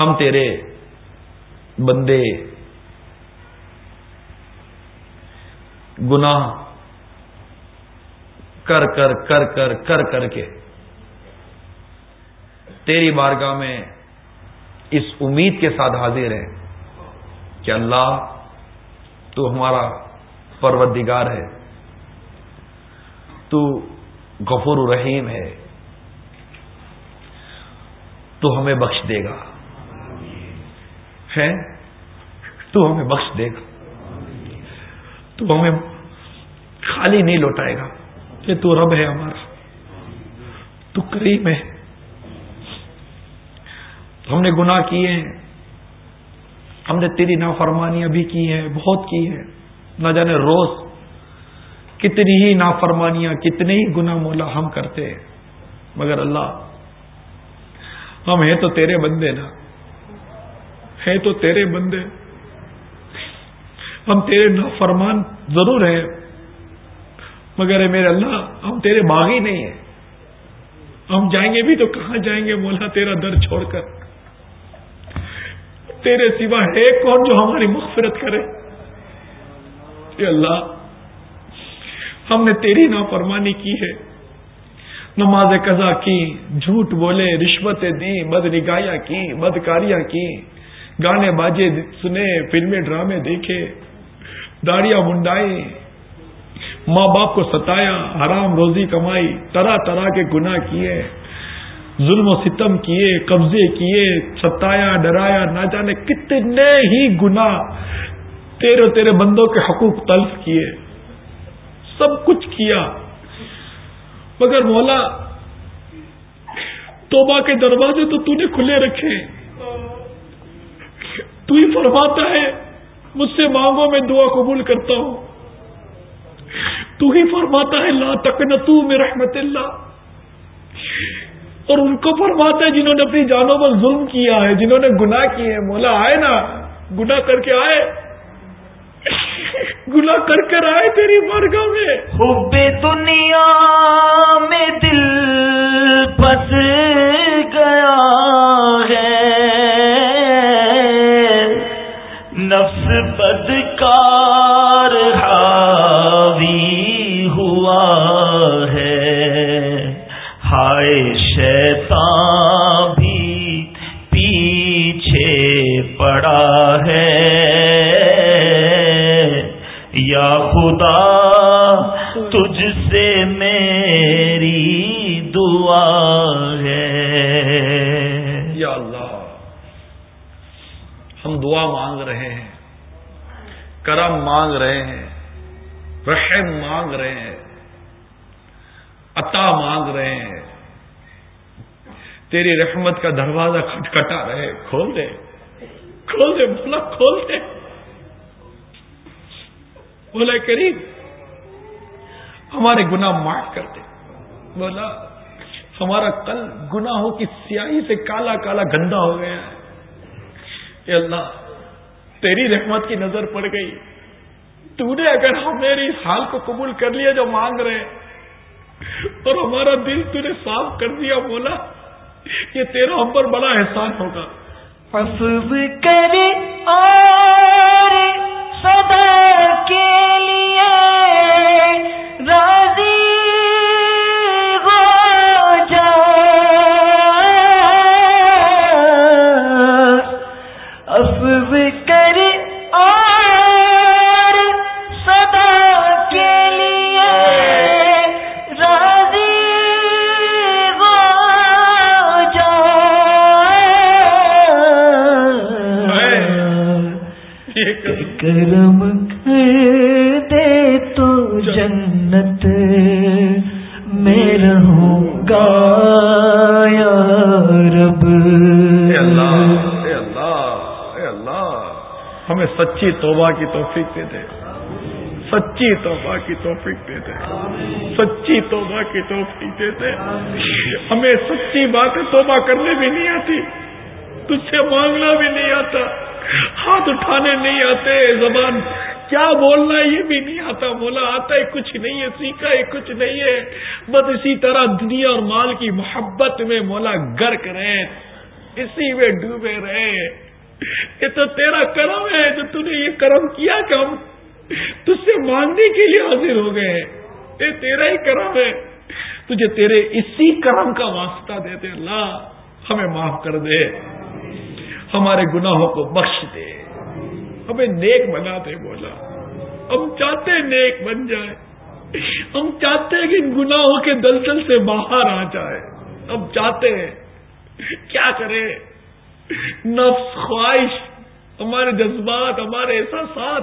ہم تیرے بندے، گناہ کر کر کر کر کر کر کے تیری بارگاہ میں اس امید کے ساتھ حاضر ہے کہ اللہ تو ہمارا پروردگار ہے، تو غفور رحیم ہے، تو ہمیں بخش دے گا۔ ہے تو ہمیں بخش دے گا۔ تو ہمیں خالی نہیں لوٹائے گا کہ تو رب ہے ہمارا، تو کریم ہے۔ ہم نے گناہ کیے ہیں۔ ہم نے تیری نافرمانیاں بھی کی ہیں، بہت کی ہیں۔ نہ جانے روز کتنی ہی نافرمانیاں، کتنے ہی گنا مولا ہم کرتے ہیں۔ مگر اللہ، ہم ہیں تو تیرے بندے نا۔ ہیں تو تیرے بندے۔ ہم تیرے نافرمان ضرور ہیں۔ مگر میرے اللہ، ہم تیرے باغی نہیں ہیں۔ ہم جائیں گے بھی تو کہاں جائیں گے مولا تیرا در چھوڑ کر؟ تیرے سوا ہے کون جو ہماری مغفرت کرے؟ اے اللہ، ہم نے تیری نافرمانی کی ہے۔ نماز قضا کی، جھوٹ بولے، رشوتیں دی بد نگاہیاں کی، بدکاریاں کی۔ گانے باجے سنے، فلمیں، ڈرامے دیکھے۔ داڑیاں منڈائی ماں باپ کو ستایا، حرام روزی کمائی، طرح طرح کے گناہ کیے۔ ظلم و ستم کیے، قبضے کیے، ستایا، ڈرایا، نہ جانے کتنے ہی گنا تیرے تیرے بندوں کے حقوق تلف کیے۔ سب کچھ کیا۔ مگر مولا، توبہ کے دروازے تو تو نے کھلے رکھے۔ تو ہی فرماتا ہے، مجھ سے مانگو، میں دعا قبول کرتا ہوں۔ تو ہی فرماتا ہے، لا تکنتو میں رحمت اللہ۔ اور ان کو فرماتا ہے جنہوں نے اپنی جانوں پر ظلم کیا ہے، جنہوں نے گناہ کیے ہیں۔ مولا آئے نا، گناہ کر کے آئے۔ گنا کر کر آئے تیری مارگاہ میں۔ حب دنیا میں دل پس گیا ہے۔ نفس بدکار حاوی ہوا ہے۔ ہائے بھی پیچھے پڑا ہے۔ یا خدا، تجھ سے میری دعا ہے۔ یا اللہ، ہم دعا مانگ رہے ہیں، کرم مانگ رہے ہیں، رحم مانگ رہے ہیں، عطا مانگ رہے ہیں۔ تیری رحمت کا دروازہ کھٹکھٹا رہے، کھول دے۔ کھول دے بولا کھول دے۔ بولا کریم، ہمارے گناہ معاف کر دے۔ بولا ہمارا کل گناہوں کی سیاہی سے کالا کالا گندا ہو گیا ہے۔ اے اللہ، تیری رحمت کی نظر پڑ گئی۔ تو نے اگر ہماری اس حال کو قبول کر لیا جو مانگ رہے، اور ہمارا دل تو نے صاف کر دیا بولا یہ تیرا ہم پر بڑا احسان ہوگا۔ کرے سچی توبہ کی توفیق دے دے۔ سچی توبہ کی توفیق دے دے۔ سچی توبہ کی توفیق دے دے۔ ہمیں سچی باتیں توبہ کرنے بھی نہیں آتی۔ تجھ سے مانگنا بھی نہیں آتا۔ ہاتھ اٹھانے نہیں آتے۔ زبان کیا بولنا ہے یہ بھی نہیں آتا۔ بولا، آتا ہے، کچھ نہیں ہے، سیکھا ہے، کچھ نہیں ہے۔ بس اسی طرح دنیا اور مال کی محبت میں مولا گرک رہے۔ اسی میں ڈوبے رہے۔ یہ تو تیرا کرم ہے جو تو نے یہ کرم کیا کہ ہم تجھ سے مانگنے کے لیے حاضر ہو گئے ہیں۔ یہ تیرا ہی کرم ہے۔ تجھے تیرے اسی کرم کا واسطہ دے دے اللہ۔ ہمیں معاف کر دے۔ ہمارے گناہوں کو بخش دے۔ ہمیں نیک بنا دے بولا ہم چاہتے نیک بن جائے۔ ہم چاہتے ہیں کہ ان گناہوں کے دلدل سے باہر آ جائے۔ ہم چاہتے ہیں۔ کیا کرے نفس، خواہش، ہمارے جذبات، ہمارے احساسات۔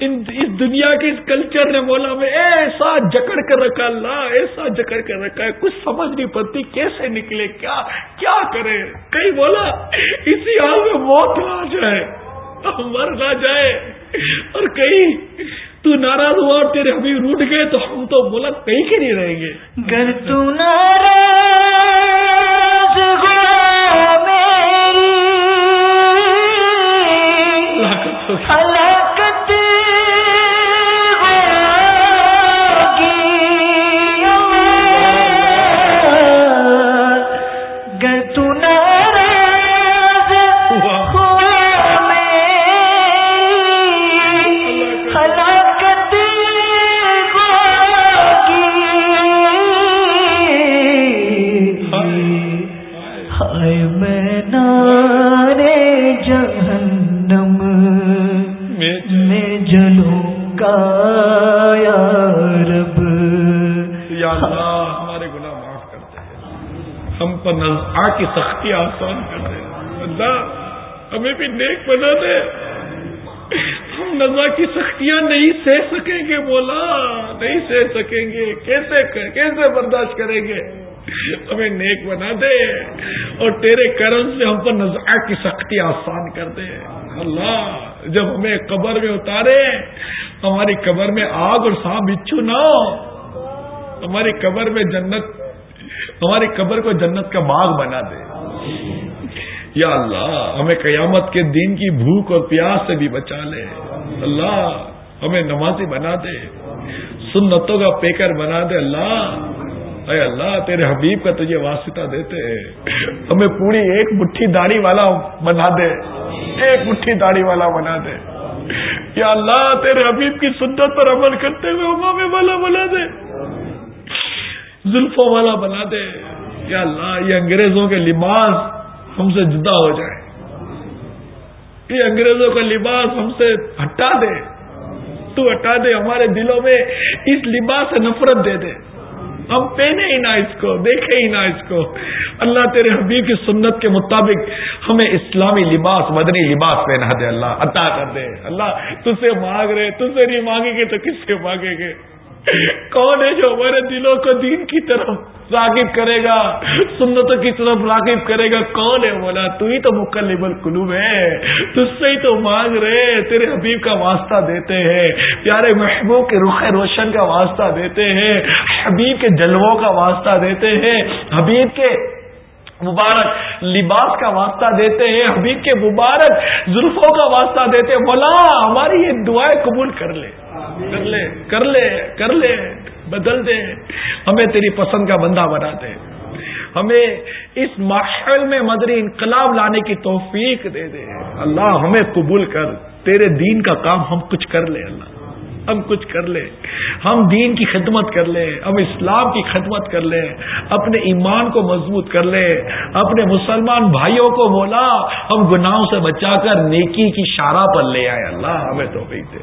ان، اس دنیا کے اس کلچر نے مولا میں ایسا جکڑ کر رکھا، اللہ ایسا جکڑ کر رکھا ہے، کچھ سمجھ نہیں پڑتی کیسے نکلے، کیا کیا کرے۔ کہیں بولا اسی حال میں موت نہ آ جائے مر نہ جائے۔ اور کہیں، تو ناراض ہوا اور تیرے ابھی روٹ گئے، تو ہم تو بولا کہیں کے نہیں رہیں گے۔ گر تو ناراض ہوا۔ اللہ۔ کا یا رب؟ یا اللہ، ہمارے گناہ معاف کرتے ہیں ہم پر نزا کی سختی آسان کر دے۔ اللہ، ہمیں بھی نیک بنا دے۔ ہم نزا کی سختیاں نہیں سہ سکیں گے بولا نہیں سہ سکیں گے۔ کیسے کیسے برداشت کریں گے؟ ہمیں نیک بنا دے۔ اور تیرے کرم سے ہم پر نزا کی سختی آسان کر دے۔ اللہ جب ہمیں قبر میں اتارے ہماری قبر میں آگ اور سانپ بچھو نہ ہو ہماری قبر میں جنت ہماری قبر کو جنت کا باغ بنا دے۔ یا اللہ، ہمیں قیامت کے دین کی بھوک اور پیاس سے بھی بچا لے۔ اللہ، ہمیں نمازی بنا دے۔ سنتوں کا پیکر بنا دے۔ اللہ اے اللہ، تیرے حبیب کا تجھے واسطہ دیتے۔ ہمیں پوری ایک مٹھی داڑھی والا بنا دے۔ ایک مٹھی داڑھی والا بنا دے۔ یا اللہ، تیرے حبیب کی سنت پر عمل کرتے ہوئے امام والا بنا دے۔ زلفوں والا بنا دے۔ یا اللہ، یہ انگریزوں کے لباس ہم سے جدا ہو جائے۔ یہ انگریزوں کا لباس ہم سے ہٹا دے۔ تو ہٹا دے، ہمارے دلوں میں اس لباس سے نفرت دے دے۔ ہم پہنے ہی نہ اس کو، دیکھے ہی نہ اس کو۔ اللہ تیرے حبیب کی سنت کے مطابق ہمیں اسلامی لباس، مدنی لباس پہنا دے اللہ، عطا کر دے۔ اللہ تجھ سے مانگ رہے تجھ سے نہیں مانگیں گے تو کس سے مانگیں گے؟ کون ہے جو ہمارے دلوں کو دین کی طرف راغب کرے گا؟ سنتوں کی طرف راغب کرے گا؟ کون ہے بولا تو ہی تو مکلب القلوب ہے۔ تج سے ہی تو مانگ رہے تیرے حبیب کا واسطہ دیتے ہیں، پیارے محبوب کے رخ روشن کا واسطہ دیتے ہیں، حبیب کے جلووں کا واسطہ دیتے ہیں، حبیب کے مبارک لباس کا واسطہ دیتے ہیں حبیب کے مبارک زلفوں کا واسطہ دیتے ہیں۔ مولا ہماری یہ دعائیں قبول کر لے۔ کر لے کر لے کر لے بدل دے۔ ہمیں تیری پسند کا بندہ بنا دے۔ ہمیں اس ماحول میں مدری انقلاب لانے کی توفیق دے دے۔ اللہ ہمیں قبول کر۔ تیرے دین کا کام ہم کچھ کر لے اللہ۔ ہم کچھ کر لیں۔ ہم دین کی خدمت کر لیں، ہم اسلام کی خدمت کر لیں، اپنے ایمان کو مضبوط کر لیں، اپنے مسلمان بھائیوں کو بولا ہم گناہوں سے بچا کر نیکی کی شارہ پر لے آئے۔ اللہ ہمیں تو دے۔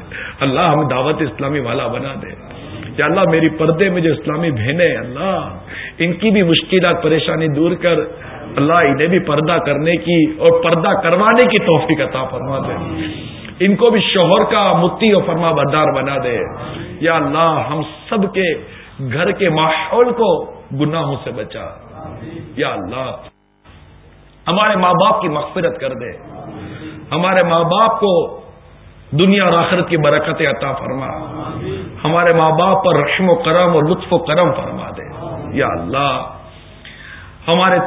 اللہ ہمیں دعوت اسلامی والا بنا دے۔ یا اللہ میری پردے میں جو اسلامی بہنیں اللہ، ان کی بھی مشکلات، پریشانی دور کر۔ اللہ انہیں بھی پردہ کرنے کی اور پردہ کروانے کی توفیق عطا فرما دے۔ ان کو بھی شوہر کا متی و فرما بردار بنا دے۔ یا اللہ، ہم سب کے گھر کے ماحول کو گناہوں سے بچا۔ یا اللہ، ہمارے ماں باپ کی مغفرت کر دے۔ ہمارے ماں باپ کو دنیا اور آخرت کی برکت عطا فرما۔ ہمارے ماں باپ پر رشم و کرم اور لطف و کرم فرما دے۔ یا اللہ، ہمارے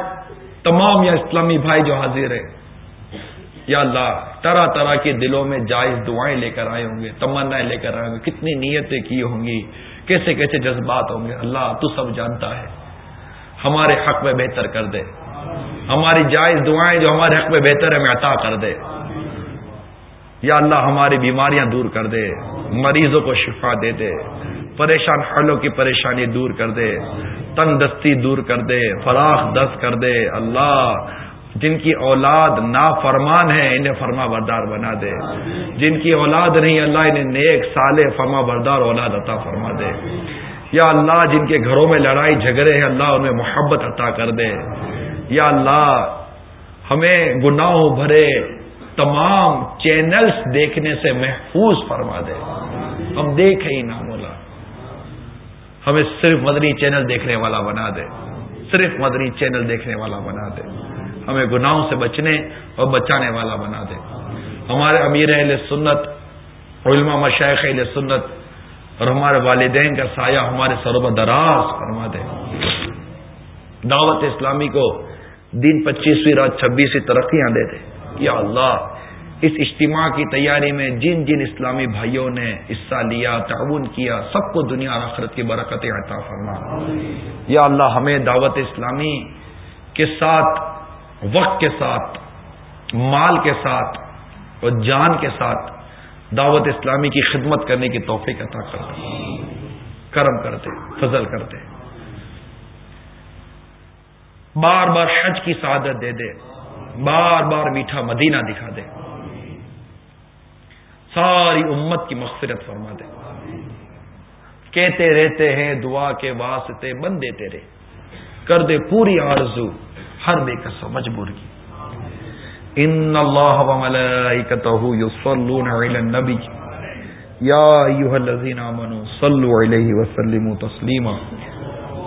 تمام یا اسلامی بھائی جو حاضر ہیں یا اللہ، طرح طرح کے دلوں میں جائز دعائیں لے کر آئے ہوں گے تمنا لے کر آئے ہوں گے، کتنی نیتیں کی ہوں گی، کیسے کیسے جذبات ہوں گے، اللہ تو سب جانتا ہے، ہمارے حق میں بہتر کر دے، ہماری جائز دعائیں جو ہمارے حق میں بہتر ہے میں عطا کر دے، یا اللہ ہماری بیماریاں دور کر دے، مریضوں کو شفا دے دے، پریشان حلوں کی پریشانی دور کر دے تنگ دستی دور کر دے، فراخ دست کر دے، اللہ جن کی اولاد نا فرمان ہے انہیں فرما بردار بنا دے۔ جن کی اولاد نہیں، اللہ انہیں نیک سالے فرما بردار اولاد عطا فرما دے۔ یا اللہ، جن کے گھروں میں لڑائی جھگڑے ہیں، اللہ انہیں محبت عطا کر دے۔ یا اللہ، ہمیں گناہوں بھرے تمام چینلز دیکھنے سے محفوظ فرما دے۔ ہم دیکھیں ہی نہ بولا ہمیں صرف مدنی چینل دیکھنے والا بنا دے۔ صرف مدنی چینل دیکھنے والا بنا دے۔ ہمیں گناہوں سے بچنے اور بچانے والا بنا دے۔ ہمارے امیر اہل سنت، علماء مشائق اہل سنت اور ہمارے والدین کا سایہ ہمارے سروب دراز فرما دے۔ دعوت اسلامی کو دن پچیسویں رات چھبیسویں ترقیاں دے دے۔ یا اللہ، اس اجتماع کی تیاری میں جن جن اسلامی بھائیوں نے حصہ لیا، تعاون کیا، سب کو دنیا اور آخرت کی برکت عطا فرما۔ یا اللہ، ہمیں دعوت اسلامی کے ساتھ وقت کے ساتھ، مال کے ساتھ اور جان کے ساتھ دعوت اسلامی کی خدمت کرنے کی توفیق عطا کرتے کرم کرتے فضل کرتے بار بار حج کی سعادت دے دے، بار بار میٹھا مدینہ دکھا دے۔ ساری امت کی مغفرت فرما دے۔ کہتے رہتے ہیں، دعا کے واسطے بندے تیرے۔ کر دے پوری آرزو۔ ہر بے قصو مجبور کی۔ ان اللہ و ملائکتہ یصلون علی النبی یا ایها الذین آمنوا صلوا علیہ وسلموا تسلیما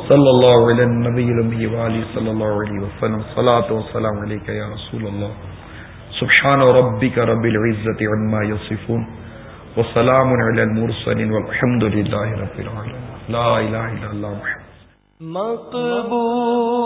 صلی اللہ علی النبی الامی و علی صلی اللہ علیہ وسلم۔ صلاۃ و سلام علیک یا رسول اللہ سبحان ربک رب العزت عما یصفون وسلام علی المرسلین والحمد للہ رب العالمین لا الہ الا اللہ محمد مقبول